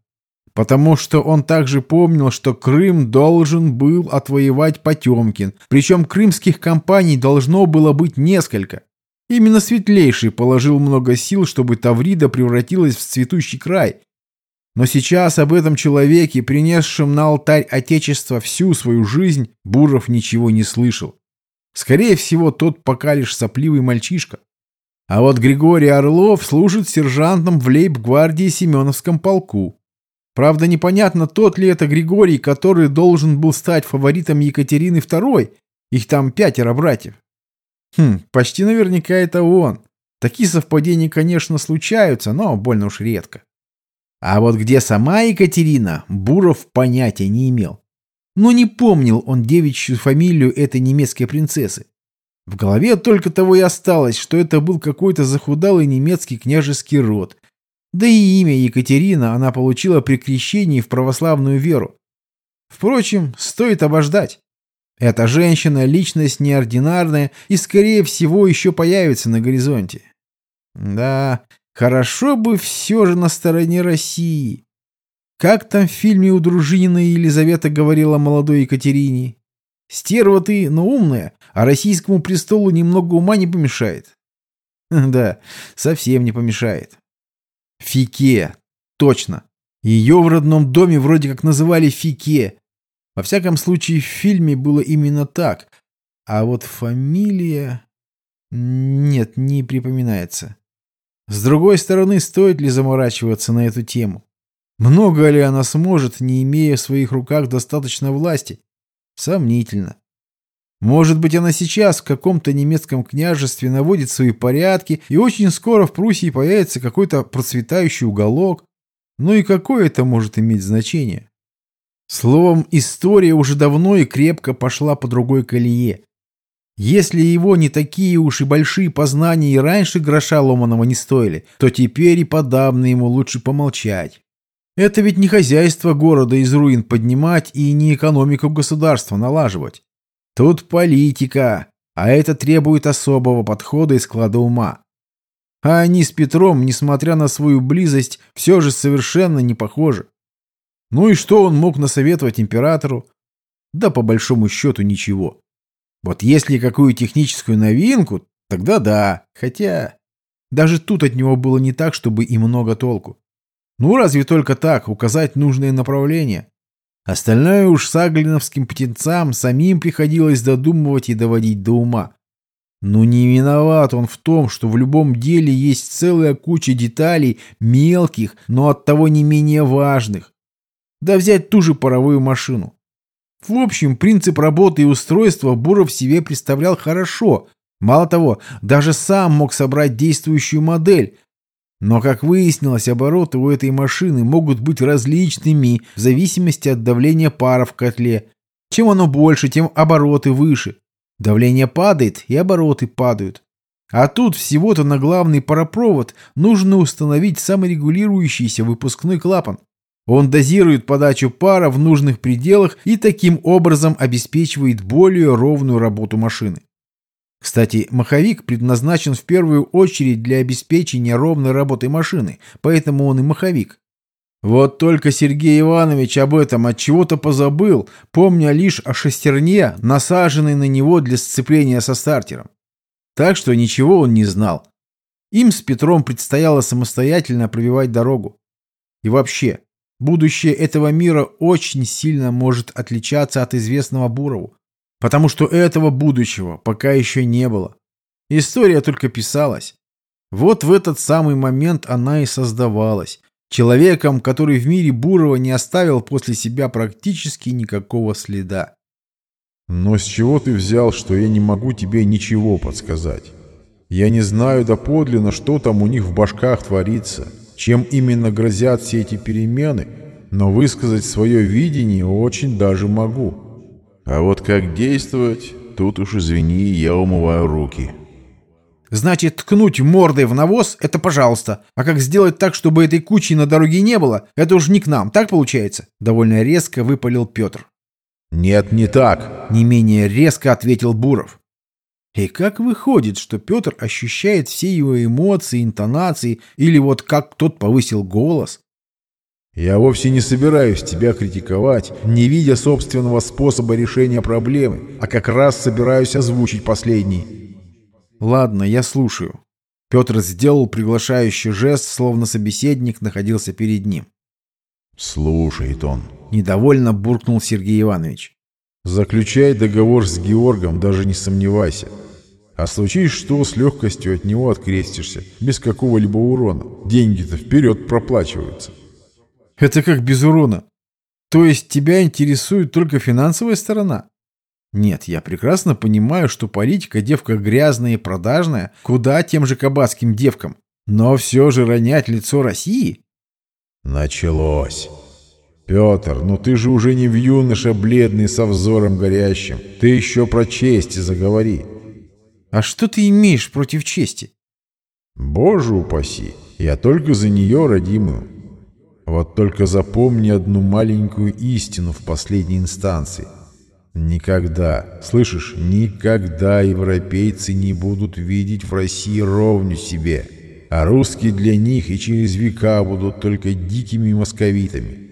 Потому что он также помнил, что Крым должен был отвоевать Потемкин, причем крымских компаний должно было быть несколько. Именно Светлейший положил много сил, чтобы Таврида превратилась в цветущий край, но сейчас об этом человеке, принесшем на алтарь Отечества всю свою жизнь, Буров ничего не слышал. Скорее всего, тот пока лишь сопливый мальчишка. А вот Григорий Орлов служит сержантом в лейб-гвардии Семеновском полку. Правда, непонятно, тот ли это Григорий, который должен был стать фаворитом Екатерины II. Их там пятеро братьев. Хм, почти наверняка это он. Такие совпадения, конечно, случаются, но больно уж редко. А вот где сама Екатерина, Буров понятия не имел. Но не помнил он девичью фамилию этой немецкой принцессы. В голове только того и осталось, что это был какой-то захудалый немецкий княжеский род. Да и имя Екатерина она получила при крещении в православную веру. Впрочем, стоит обождать. Эта женщина – личность неординарная и, скорее всего, еще появится на горизонте. Да, хорошо бы все же на стороне России. Как там в фильме у Дружинина Елизавета говорила молодой Екатерине? Стерва ты, но умная, а российскому престолу немного ума не помешает. (laughs) Да, совсем не помешает. Фике. Точно. Ее в родном доме вроде как называли Фике. Во всяком случае, в фильме было именно так. А вот фамилия... Нет, не припоминается. С другой стороны, стоит ли заморачиваться на эту тему? Много ли она сможет, не имея в своих руках достаточно власти? Сомнительно. Может быть, она сейчас в каком-то немецком княжестве наводит свои порядки, и очень скоро в Пруссии появится какой-то процветающий уголок. Ну и какое это может иметь значение? Словом, история уже давно и крепко пошла по другой колее. Если его не такие уж и большие познания и раньше гроша ломаного не стоили, то теперь и подавно ему лучше помолчать. Это ведь не хозяйство города из руин поднимать и не экономику государства налаживать. Тут политика, а это требует особого подхода и склада ума. А они с Петром, несмотря на свою близость, все же совершенно не похожи. Ну и что он мог насоветовать императору? Да по большому счету ничего. Вот если какую техническую новинку, тогда да. Хотя даже тут от него было не так, чтобы и много толку. Ну, разве только так, указать нужное направление. Остальное уж саглиновским птенцам самим приходилось додумывать и доводить до ума. Но не виноват он в том, что в любом деле есть целая куча деталей, мелких, но оттого не менее важных. Да взять ту же паровую машину. В общем, принцип работы и устройства Буров себе представлял хорошо. Мало того, даже сам мог собрать действующую модель, но, как выяснилось, обороты у этой машины могут быть различными в зависимости от давления пара в котле. Чем оно больше, тем обороты выше. Давление падает, и обороты падают. А тут всего-то на главный паропровод нужно установить саморегулирующийся выпускной клапан. Он дозирует подачу пара в нужных пределах и таким образом обеспечивает более ровную работу машины. Кстати, маховик предназначен в первую очередь для обеспечения ровной работы машины, поэтому он и маховик. Вот только Сергей Иванович об этом от чего-то позабыл, помня лишь о шестерне, насаженной на него для сцепления со стартером. Так что ничего он не знал. Им с Петром предстояло самостоятельно пробивать дорогу. И вообще, будущее этого мира очень сильно может отличаться от известного Бурову потому что этого будущего пока еще не было. История только писалась. Вот в этот самый момент она и создавалась. Человеком, который в мире Бурова не оставил после себя практически никакого следа. Но с чего ты взял, что я не могу тебе ничего подсказать? Я не знаю доподлинно, что там у них в башках творится, чем именно грозят все эти перемены, но высказать свое видение очень даже могу. А вот как действовать, тут уж извини, я умываю руки. Значит, ткнуть мордой в навоз — это пожалуйста. А как сделать так, чтобы этой кучи на дороге не было, это уж не к нам, так получается?» Довольно резко выпалил Петр. «Нет, не так!» Не менее резко ответил Буров. И как выходит, что Петр ощущает все его эмоции, интонации, или вот как тот повысил голос? Я вовсе не собираюсь тебя критиковать, не видя собственного способа решения проблемы, а как раз собираюсь озвучить последний. Ладно, я слушаю. Петр сделал приглашающий жест, словно собеседник находился перед ним. Слушает он. Недовольно буркнул Сергей Иванович. Заключай договор с Георгом, даже не сомневайся. А случись что, с легкостью от него открестишься, без какого-либо урона. Деньги-то вперед проплачиваются. Это как без урона. То есть тебя интересует только финансовая сторона? Нет, я прекрасно понимаю, что политика девка грязная и продажная, куда тем же кабацким девкам. Но все же ронять лицо России? Началось. Петр, ну ты же уже не в юноше бледный со взором горящим. Ты еще про честь заговори. А что ты имеешь против чести? Боже упаси. Я только за нее, родимую. Вот только запомни одну маленькую истину в последней инстанции. Никогда, слышишь, никогда европейцы не будут видеть в России ровню себе, а русские для них и через века будут только дикими московитами.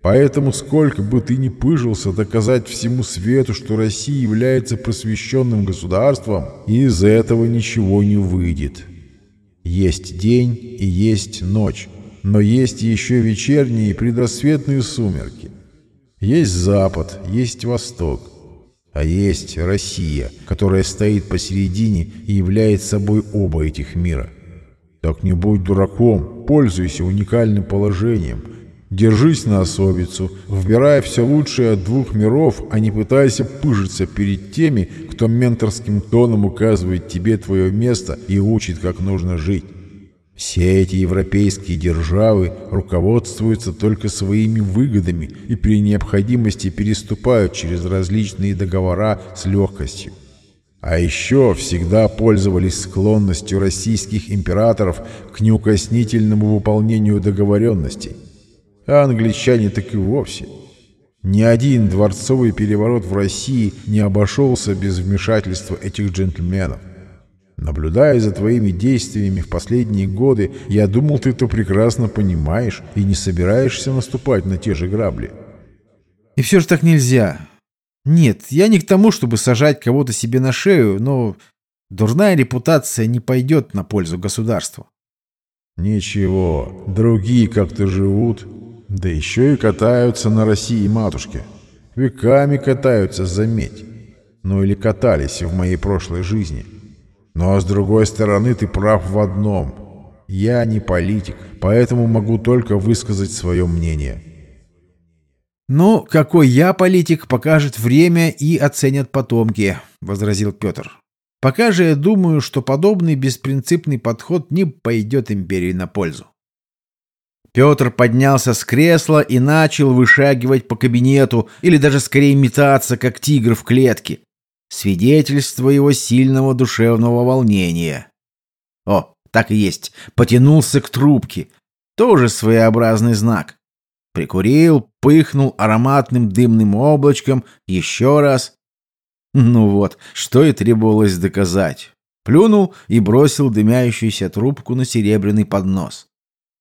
Поэтому сколько бы ты ни пыжился доказать всему свету, что Россия является просвещенным государством, из этого ничего не выйдет. Есть день и есть ночь, но есть еще вечерние и предрассветные сумерки. Есть Запад, есть Восток, а есть Россия, которая стоит посередине и является собой оба этих мира. Так не будь дураком, пользуйся уникальным положением, держись на особицу, вбирая все лучшее от двух миров, а не пытайся пыжиться перед теми, кто менторским тоном указывает тебе твое место и учит, как нужно жить. Все эти европейские державы руководствуются только своими выгодами и при необходимости переступают через различные договора с легкостью. А еще всегда пользовались склонностью российских императоров к неукоснительному выполнению договоренностей. А англичане так и вовсе. Ни один дворцовый переворот в России не обошелся без вмешательства этих джентльменов. Наблюдая за твоими действиями в последние годы, я думал, ты это прекрасно понимаешь и не собираешься наступать на те же грабли. И все же так нельзя. Нет, я не к тому, чтобы сажать кого-то себе на шею, но дурная репутация не пойдет на пользу государству. Ничего, другие как-то живут, да еще и катаются на России матушке. Веками катаются, заметь. Ну или катались в моей прошлой жизни. — но, с другой стороны, ты прав в одном. Я не политик, поэтому могу только высказать свое мнение. «Ну, какой я политик, покажет время и оценят потомки», — возразил Петр. «Пока же я думаю, что подобный беспринципный подход не пойдет империи на пользу». Петр поднялся с кресла и начал вышагивать по кабинету, или даже скорее метаться, как тигр в клетке свидетельство его сильного душевного волнения. О, так и есть, потянулся к трубке. Тоже своеобразный знак. Прикурил, пыхнул ароматным дымным облачком, еще раз. Ну вот, что и требовалось доказать. Плюнул и бросил дымящуюся трубку на серебряный поднос.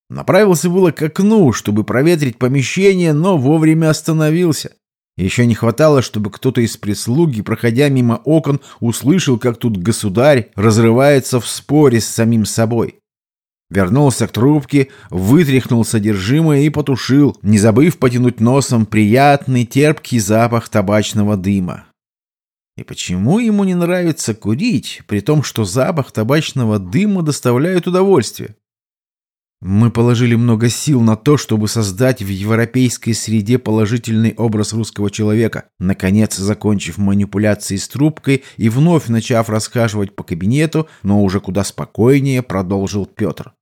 Направился было к окну, чтобы проветрить помещение, но вовремя остановился. Еще не хватало, чтобы кто-то из прислуги, проходя мимо окон, услышал, как тут государь разрывается в споре с самим собой. Вернулся к трубке, вытряхнул содержимое и потушил, не забыв потянуть носом приятный терпкий запах табачного дыма. И почему ему не нравится курить, при том, что запах табачного дыма доставляет удовольствие? Мы положили много сил на то, чтобы создать в европейской среде положительный образ русского человека, наконец закончив манипуляции с трубкой и вновь начав расхаживать по кабинету, но уже куда спокойнее, продолжил Петр.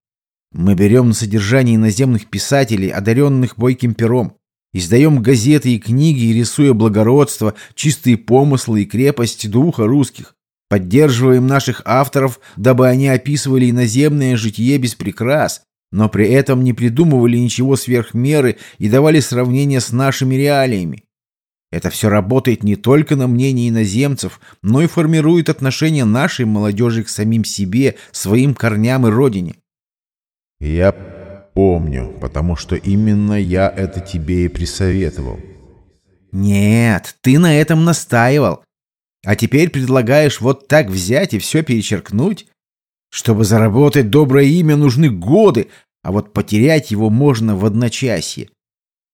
Мы берем на содержание иноземных писателей, одаренных бойким пером, издаем газеты и книги, рисуя благородство, чистые помыслы и крепость духа русских. Поддерживаем наших авторов, дабы они описывали иноземное житие без прикрас, но при этом не придумывали ничего сверх меры и давали сравнение с нашими реалиями. Это все работает не только на мнение иноземцев, но и формирует отношение нашей молодежи к самим себе, своим корням и родине. Я помню, потому что именно я это тебе и присоветовал. Нет, ты на этом настаивал. А теперь предлагаешь вот так взять и все перечеркнуть? Чтобы заработать доброе имя, нужны годы, а вот потерять его можно в одночасье.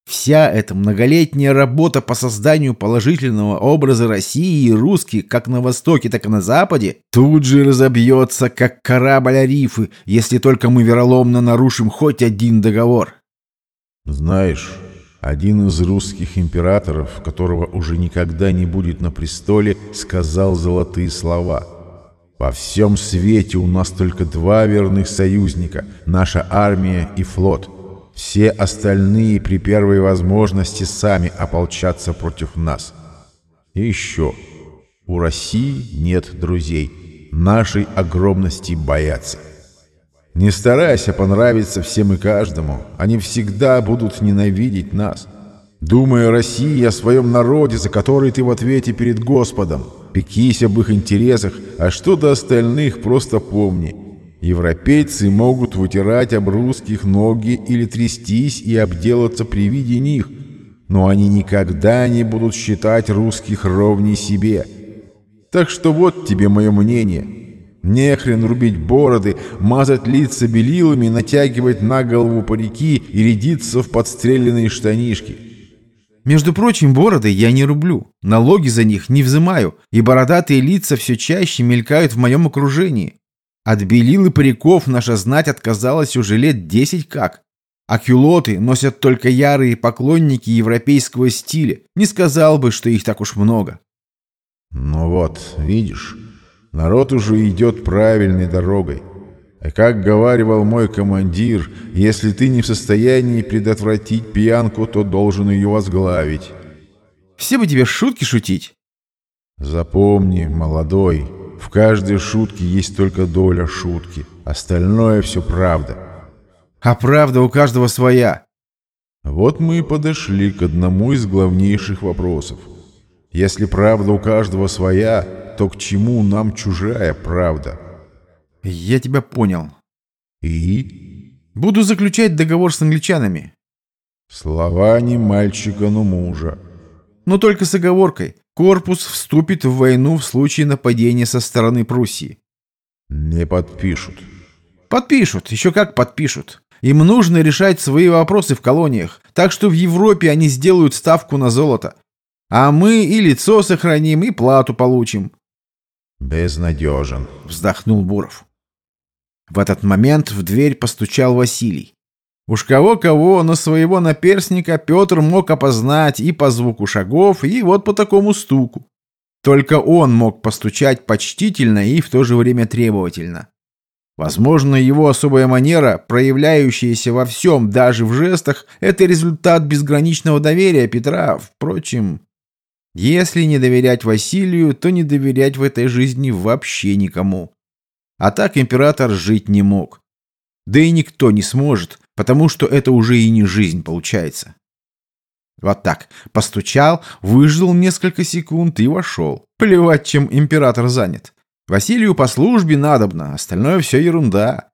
Вся эта многолетняя работа по созданию положительного образа России и русских как на Востоке, так и на Западе тут же разобьется, как корабль Арифы, если только мы вероломно нарушим хоть один договор. Знаешь, один из русских императоров, которого уже никогда не будет на престоле, сказал золотые слова – во всем свете у нас только два верных союзника – наша армия и флот. Все остальные при первой возможности сами ополчатся против нас. И еще. У России нет друзей. Нашей огромности боятся. Не старайся понравиться всем и каждому. Они всегда будут ненавидеть нас. Думай о России, о своем народе, за который ты в ответе перед Господом. Пекись об их интересах, а что до остальных, просто помни. Европейцы могут вытирать об русских ноги или трястись и обделаться при виде них, но они никогда не будут считать русских ровней себе. Так что вот тебе мое мнение. Не хрен рубить бороды, мазать лица белилами, натягивать на голову парики и рядиться в подстреленные штанишки. Между прочим, бороды я не рублю, налоги за них не взимаю, и бородатые лица все чаще мелькают в моем окружении. От белил и париков наша знать отказалась уже лет десять как. А кюлоты носят только ярые поклонники европейского стиля. Не сказал бы, что их так уж много. Ну вот, видишь... Народ уже идет правильной дорогой. А как говаривал мой командир, если ты не в состоянии предотвратить пьянку, то должен ее возглавить. Все бы тебе шутки шутить. Запомни, молодой, в каждой шутке есть только доля шутки. Остальное все правда. А правда у каждого своя. Вот мы и подошли к одному из главнейших вопросов. Если правда у каждого своя, то к чему нам чужая правда? Я тебя понял. И? Буду заключать договор с англичанами. Слова не мальчика, но мужа. Но только с оговоркой. Корпус вступит в войну в случае нападения со стороны Пруссии. Не подпишут. Подпишут, еще как подпишут. Им нужно решать свои вопросы в колониях, так что в Европе они сделают ставку на золото. А мы и лицо сохраним, и плату получим. «Безнадежен», — вздохнул Буров. В этот момент в дверь постучал Василий. Уж кого-кого, но своего наперсника Петр мог опознать и по звуку шагов, и вот по такому стуку. Только он мог постучать почтительно и в то же время требовательно. Возможно, его особая манера, проявляющаяся во всем, даже в жестах, это результат безграничного доверия Петра. Впрочем, если не доверять Василию, то не доверять в этой жизни вообще никому. А так император жить не мог. Да и никто не сможет, потому что это уже и не жизнь получается. Вот так. Постучал, выждал несколько секунд и вошел. Плевать, чем император занят. Василию по службе надобно, остальное все ерунда.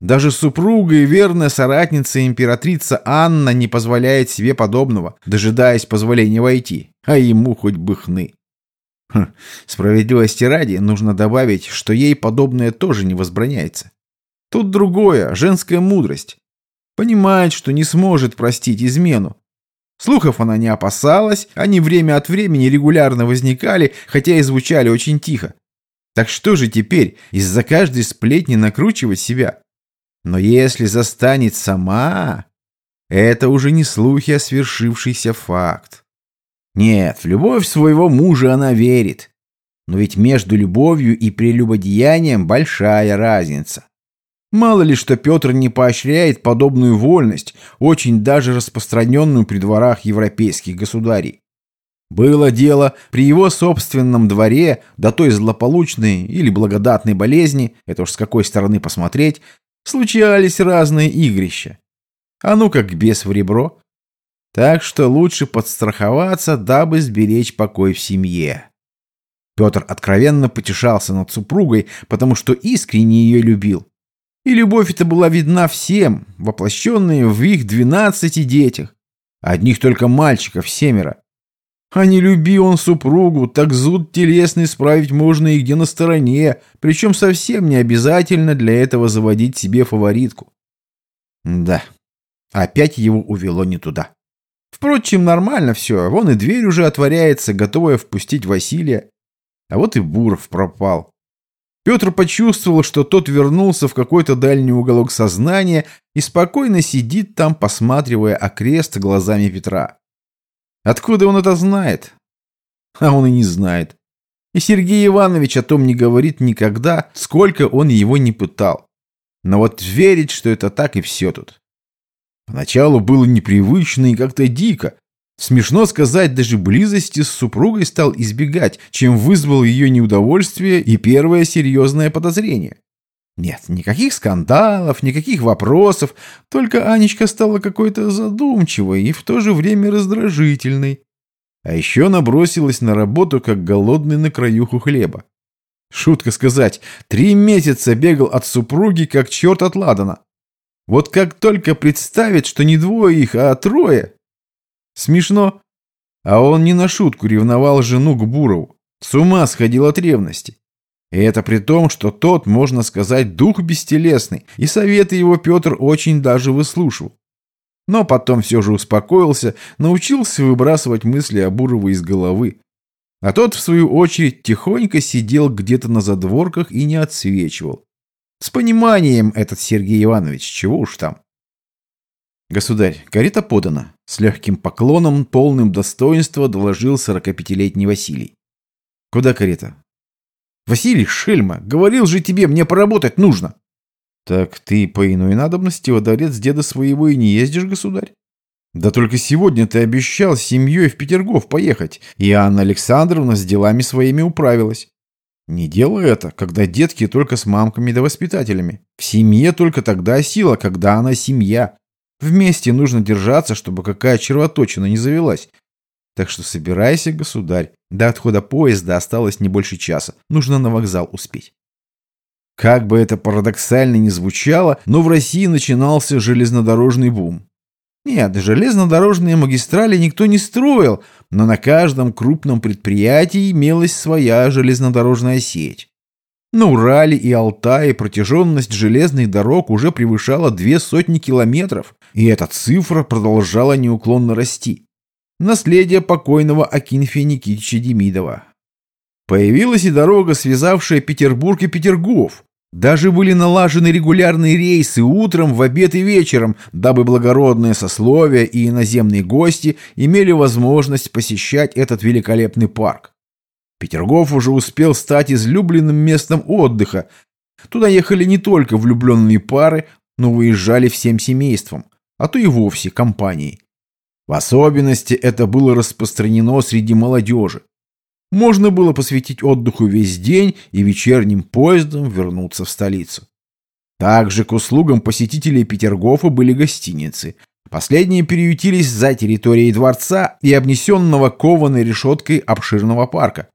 Даже супруга и верная соратница императрица Анна не позволяет себе подобного, дожидаясь позволения войти, а ему хоть бы хны. Хм, справедливости ради нужно добавить, что ей подобное тоже не возбраняется. Тут другое, женская мудрость. Понимает, что не сможет простить измену. Слухов она не опасалась, они время от времени регулярно возникали, хотя и звучали очень тихо. Так что же теперь, из-за каждой сплетни накручивать себя? Но если застанет сама, это уже не слухи, а свершившийся факт. Нет, в любовь своего мужа она верит. Но ведь между любовью и прелюбодеянием большая разница. Мало ли, что Петр не поощряет подобную вольность, очень даже распространенную при дворах европейских государей. Было дело при его собственном дворе, до той злополучной или благодатной болезни, это уж с какой стороны посмотреть, случались разные игрища. А ну как бес в ребро. Так что лучше подстраховаться, дабы сберечь покой в семье. Петр откровенно потешался над супругой, потому что искренне ее любил. И любовь эта была видна всем, воплощенная в их двенадцати детях. Одних только мальчиков семеро. А не люби он супругу, так зуд телесный справить можно и где на стороне, причем совсем не обязательно для этого заводить себе фаворитку. Да, опять его увело не туда. Впрочем, нормально все, вон и дверь уже отворяется, готовая впустить Василия. А вот и Буров пропал. Петр почувствовал, что тот вернулся в какой-то дальний уголок сознания и спокойно сидит там, посматривая окрест глазами Петра. Откуда он это знает? А он и не знает. И Сергей Иванович о том не говорит никогда, сколько он его не пытал. Но вот верить, что это так и все тут. Поначалу было непривычно и как-то дико. Смешно сказать, даже близости с супругой стал избегать, чем вызвал ее неудовольствие и первое серьезное подозрение. Нет, никаких скандалов, никаких вопросов, только Анечка стала какой-то задумчивой и в то же время раздражительной. А еще набросилась на работу, как голодный на краюху хлеба. Шутка сказать, три месяца бегал от супруги, как черт от ладана. Вот как только представить, что не двое их, а трое. Смешно. А он не на шутку ревновал жену к Бурову. С ума сходил от ревности. И это при том, что тот, можно сказать, дух бестелесный, и советы его Петр очень даже выслушивал. Но потом все же успокоился, научился выбрасывать мысли о Бурову из головы. А тот, в свою очередь, тихонько сидел где-то на задворках и не отсвечивал. С пониманием этот Сергей Иванович, чего уж там. «Государь, карета подана», — с легким поклоном, полным достоинства доложил сорокапятилетний Василий. «Куда карета?» «Василий, шельма, говорил же тебе, мне поработать нужно!» «Так ты по иной надобности во дворец деда своего и не ездишь, государь?» «Да только сегодня ты обещал с семьей в Петергоф поехать, и Анна Александровна с делами своими управилась. Не делай это, когда детки только с мамками да воспитателями. В семье только тогда сила, когда она семья. Вместе нужно держаться, чтобы какая червоточина не завелась. Так что собирайся, государь. До отхода поезда осталось не больше часа. Нужно на вокзал успеть. Как бы это парадоксально ни звучало, но в России начинался железнодорожный бум. Нет, железнодорожные магистрали никто не строил, но на каждом крупном предприятии имелась своя железнодорожная сеть. На Урале и Алтае протяженность железных дорог уже превышала две сотни километров, и эта цифра продолжала неуклонно расти. Наследие покойного Акинфия Никитича Демидова. Появилась и дорога, связавшая Петербург и Петергоф, даже были налажены регулярные рейсы утром, в обед и вечером, дабы благородные сословия и иноземные гости имели возможность посещать этот великолепный парк. Петергоф уже успел стать излюбленным местом отдыха. Туда ехали не только влюбленные пары, но выезжали всем семейством, а то и вовсе компанией. В особенности это было распространено среди молодежи. Можно было посвятить отдыху весь день и вечерним поездом вернуться в столицу. Также к услугам посетителей Петергофа были гостиницы. Последние переютились за территорией дворца и обнесенного кованой решеткой обширного парка.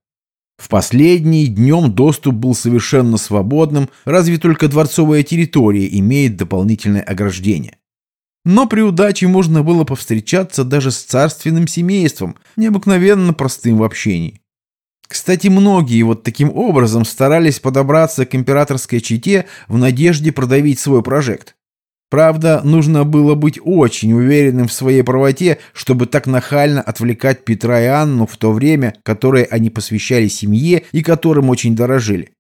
В последний днем доступ был совершенно свободным, разве только дворцовая территория имеет дополнительное ограждение. Но при удаче можно было повстречаться даже с царственным семейством, необыкновенно простым в общении. Кстати, многие вот таким образом старались подобраться к императорской чете в надежде продавить свой прожект. Правда, нужно было быть очень уверенным в своей правоте, чтобы так нахально отвлекать Петра и Анну в то время, которое они посвящали семье и которым очень дорожили.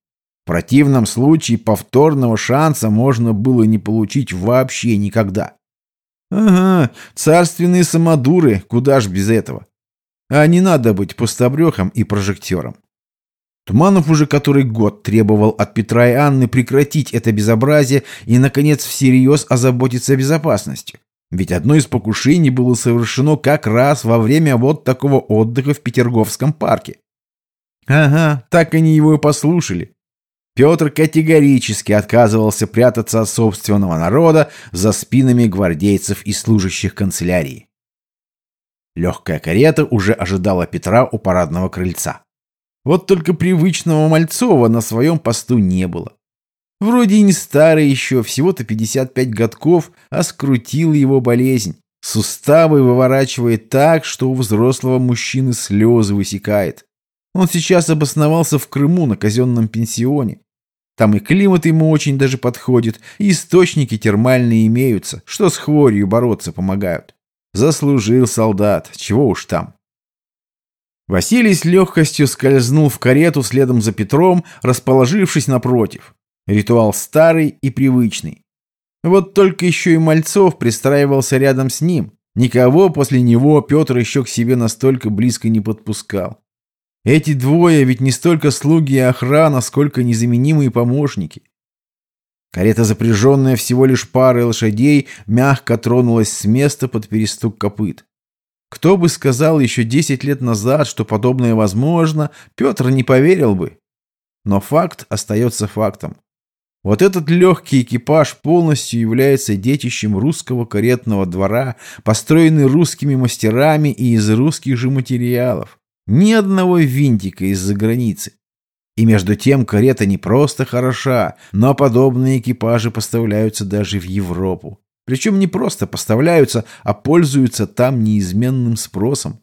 В противном случае повторного шанса можно было не получить вообще никогда. Ага, царственные самодуры, куда ж без этого. А не надо быть пустобрехом и прожектером. Туманов уже который год требовал от Петра и Анны прекратить это безобразие и, наконец, всерьез озаботиться безопасностью. Ведь одно из покушений было совершено как раз во время вот такого отдыха в Петерговском парке. Ага, так они его и послушали. Петр категорически отказывался прятаться от собственного народа за спинами гвардейцев и служащих канцелярии. Легкая карета уже ожидала Петра у парадного крыльца. Вот только привычного Мальцова на своем посту не было. Вроде и не старый еще, всего-то 55 годков, а скрутил его болезнь. Суставы выворачивает так, что у взрослого мужчины слезы высекает. Он сейчас обосновался в Крыму на казенном пенсионе. Там и климат ему очень даже подходит, и источники термальные имеются, что с хворью бороться помогают. Заслужил солдат, чего уж там. Василий с легкостью скользнул в карету следом за Петром, расположившись напротив. Ритуал старый и привычный. Вот только еще и Мальцов пристраивался рядом с ним. Никого после него Петр еще к себе настолько близко не подпускал. Эти двое ведь не столько слуги и охрана, сколько незаменимые помощники. Карета, запряженная всего лишь парой лошадей, мягко тронулась с места под перестук копыт. Кто бы сказал еще десять лет назад, что подобное возможно, Петр не поверил бы. Но факт остается фактом. Вот этот легкий экипаж полностью является детищем русского каретного двора, построенный русскими мастерами и из русских же материалов. Ни одного винтика из-за границы. И между тем карета не просто хороша, но подобные экипажи поставляются даже в Европу. Причем не просто поставляются, а пользуются там неизменным спросом.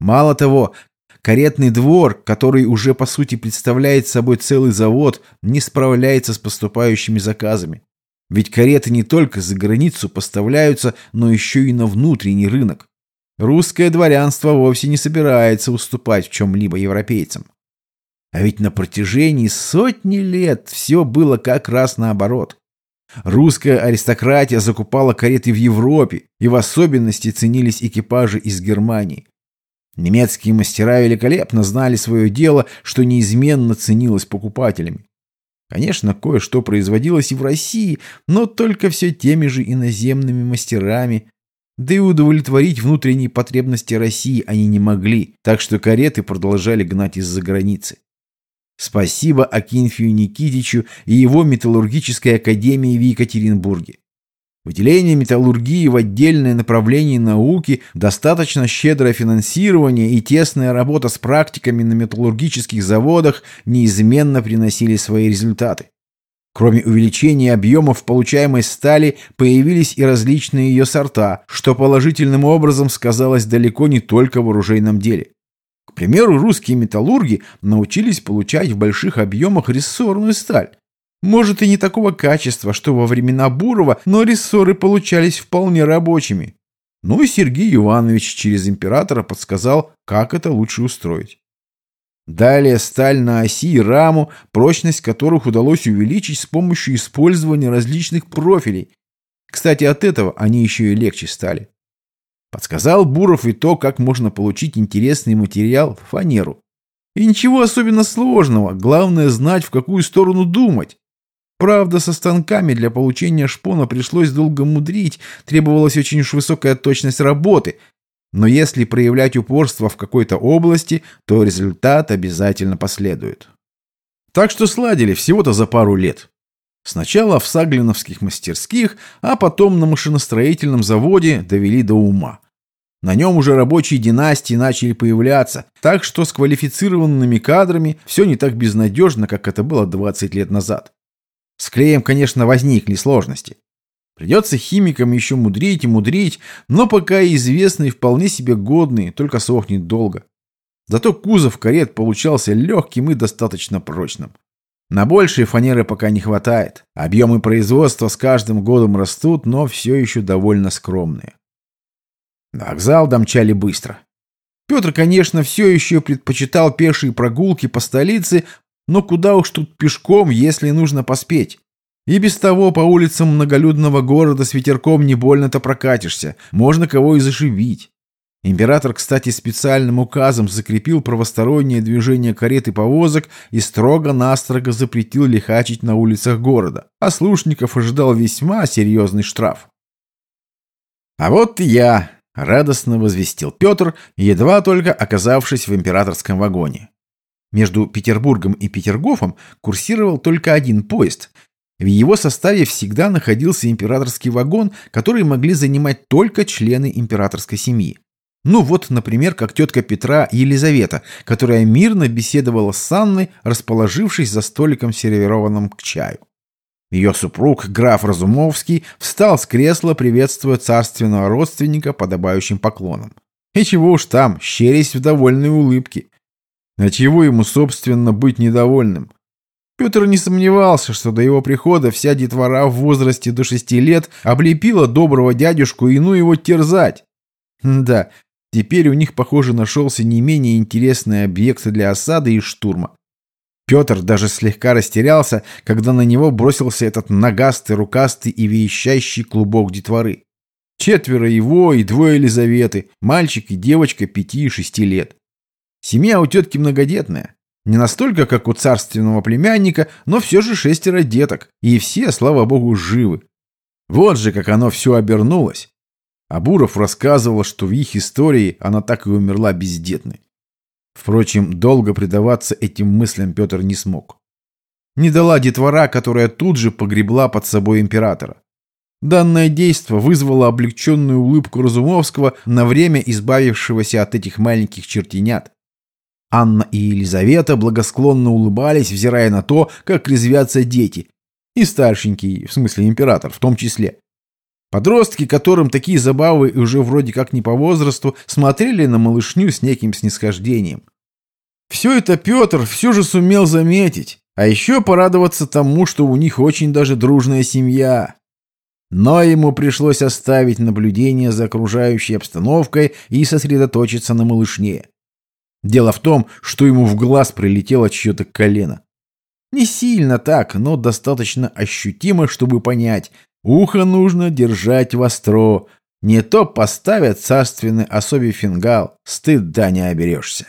Мало того, каретный двор, который уже по сути представляет собой целый завод, не справляется с поступающими заказами. Ведь кареты не только за границу поставляются, но еще и на внутренний рынок. Русское дворянство вовсе не собирается уступать в чем-либо европейцам. А ведь на протяжении сотни лет все было как раз наоборот. Русская аристократия закупала кареты в Европе, и в особенности ценились экипажи из Германии. Немецкие мастера великолепно знали свое дело, что неизменно ценилось покупателями. Конечно, кое-что производилось и в России, но только все теми же иноземными мастерами. Да и удовлетворить внутренние потребности России они не могли, так что кареты продолжали гнать из-за границы. Спасибо Акинфию Никитичу и его металлургической академии в Екатеринбурге. Выделение металлургии в отдельное направление науки, достаточно щедрое финансирование и тесная работа с практиками на металлургических заводах неизменно приносили свои результаты. Кроме увеличения объемов получаемой стали, появились и различные ее сорта, что положительным образом сказалось далеко не только в оружейном деле. К примеру, русские металлурги научились получать в больших объемах рессорную сталь. Может и не такого качества, что во времена Бурова, но рессоры получались вполне рабочими. Ну и Сергей Иванович через императора подсказал, как это лучше устроить. Далее сталь на оси и раму, прочность которых удалось увеличить с помощью использования различных профилей. Кстати, от этого они еще и легче стали. Подсказал Буров и то, как можно получить интересный материал – фанеру. И ничего особенно сложного, главное знать, в какую сторону думать. Правда, со станками для получения шпона пришлось долго мудрить, требовалась очень уж высокая точность работы. Но если проявлять упорство в какой-то области, то результат обязательно последует. Так что сладили всего-то за пару лет. Сначала в саглиновских мастерских, а потом на машиностроительном заводе довели до ума. На нем уже рабочие династии начали появляться, так что с квалифицированными кадрами все не так безнадежно, как это было 20 лет назад. С клеем, конечно, возникли сложности. Придется химикам еще мудрить и мудрить, но пока известный вполне себе годный, только сохнет долго. Зато кузов карет получался легким и достаточно прочным. На большие фанеры пока не хватает. Объемы производства с каждым годом растут, но все еще довольно скромные. На вокзал домчали быстро. Петр, конечно, все еще предпочитал пешие прогулки по столице, но куда уж тут пешком, если нужно поспеть. И без того по улицам многолюдного города с ветерком не больно-то прокатишься, можно кого и зашибить. Император, кстати, специальным указом закрепил правостороннее движение карет и повозок и строго-настрого запретил лихачить на улицах города, а слушников ожидал весьма серьезный штраф. А вот и я, — радостно возвестил Петр, едва только оказавшись в императорском вагоне. Между Петербургом и Петергофом курсировал только один поезд. В его составе всегда находился императорский вагон, который могли занимать только члены императорской семьи. Ну вот, например, как тетка Петра Елизавета, которая мирно беседовала с Анной, расположившись за столиком, сервированным к чаю. Ее супруг, граф Разумовский, встал с кресла, приветствуя царственного родственника подобающим поклоном. И чего уж там, щерясь в довольной улыбке. А чего ему, собственно, быть недовольным? Петр не сомневался, что до его прихода вся детвора в возрасте до шести лет облепила доброго дядюшку и ну его терзать. Да, теперь у них, похоже, нашелся не менее интересный объект для осады и штурма. Петр даже слегка растерялся, когда на него бросился этот нагастый, рукастый и вещащий клубок детворы. Четверо его и двое Елизаветы, мальчик и девочка пяти и шести лет. Семья у тетки многодетная. Не настолько, как у царственного племянника, но все же шестеро деток, и все, слава богу, живы. Вот же, как оно все обернулось. Абуров рассказывал, что в их истории она так и умерла бездетной. Впрочем, долго предаваться этим мыслям Петр не смог. Не дала детвора, которая тут же погребла под собой императора. Данное действо вызвало облегченную улыбку Разумовского на время избавившегося от этих маленьких чертенят. Анна и Елизавета благосклонно улыбались, взирая на то, как резвятся дети. И старшенький, в смысле император, в том числе. Подростки, которым такие забавы уже вроде как не по возрасту, смотрели на малышню с неким снисхождением. Все это Петр все же сумел заметить, а еще порадоваться тому, что у них очень даже дружная семья. Но ему пришлось оставить наблюдение за окружающей обстановкой и сосредоточиться на малышне. Дело в том, что ему в глаз прилетело чье-то колено. Не сильно так, но достаточно ощутимо, чтобы понять, ухо нужно держать востро. Не то поставят царственный особе фингал, стыд да не оберешься.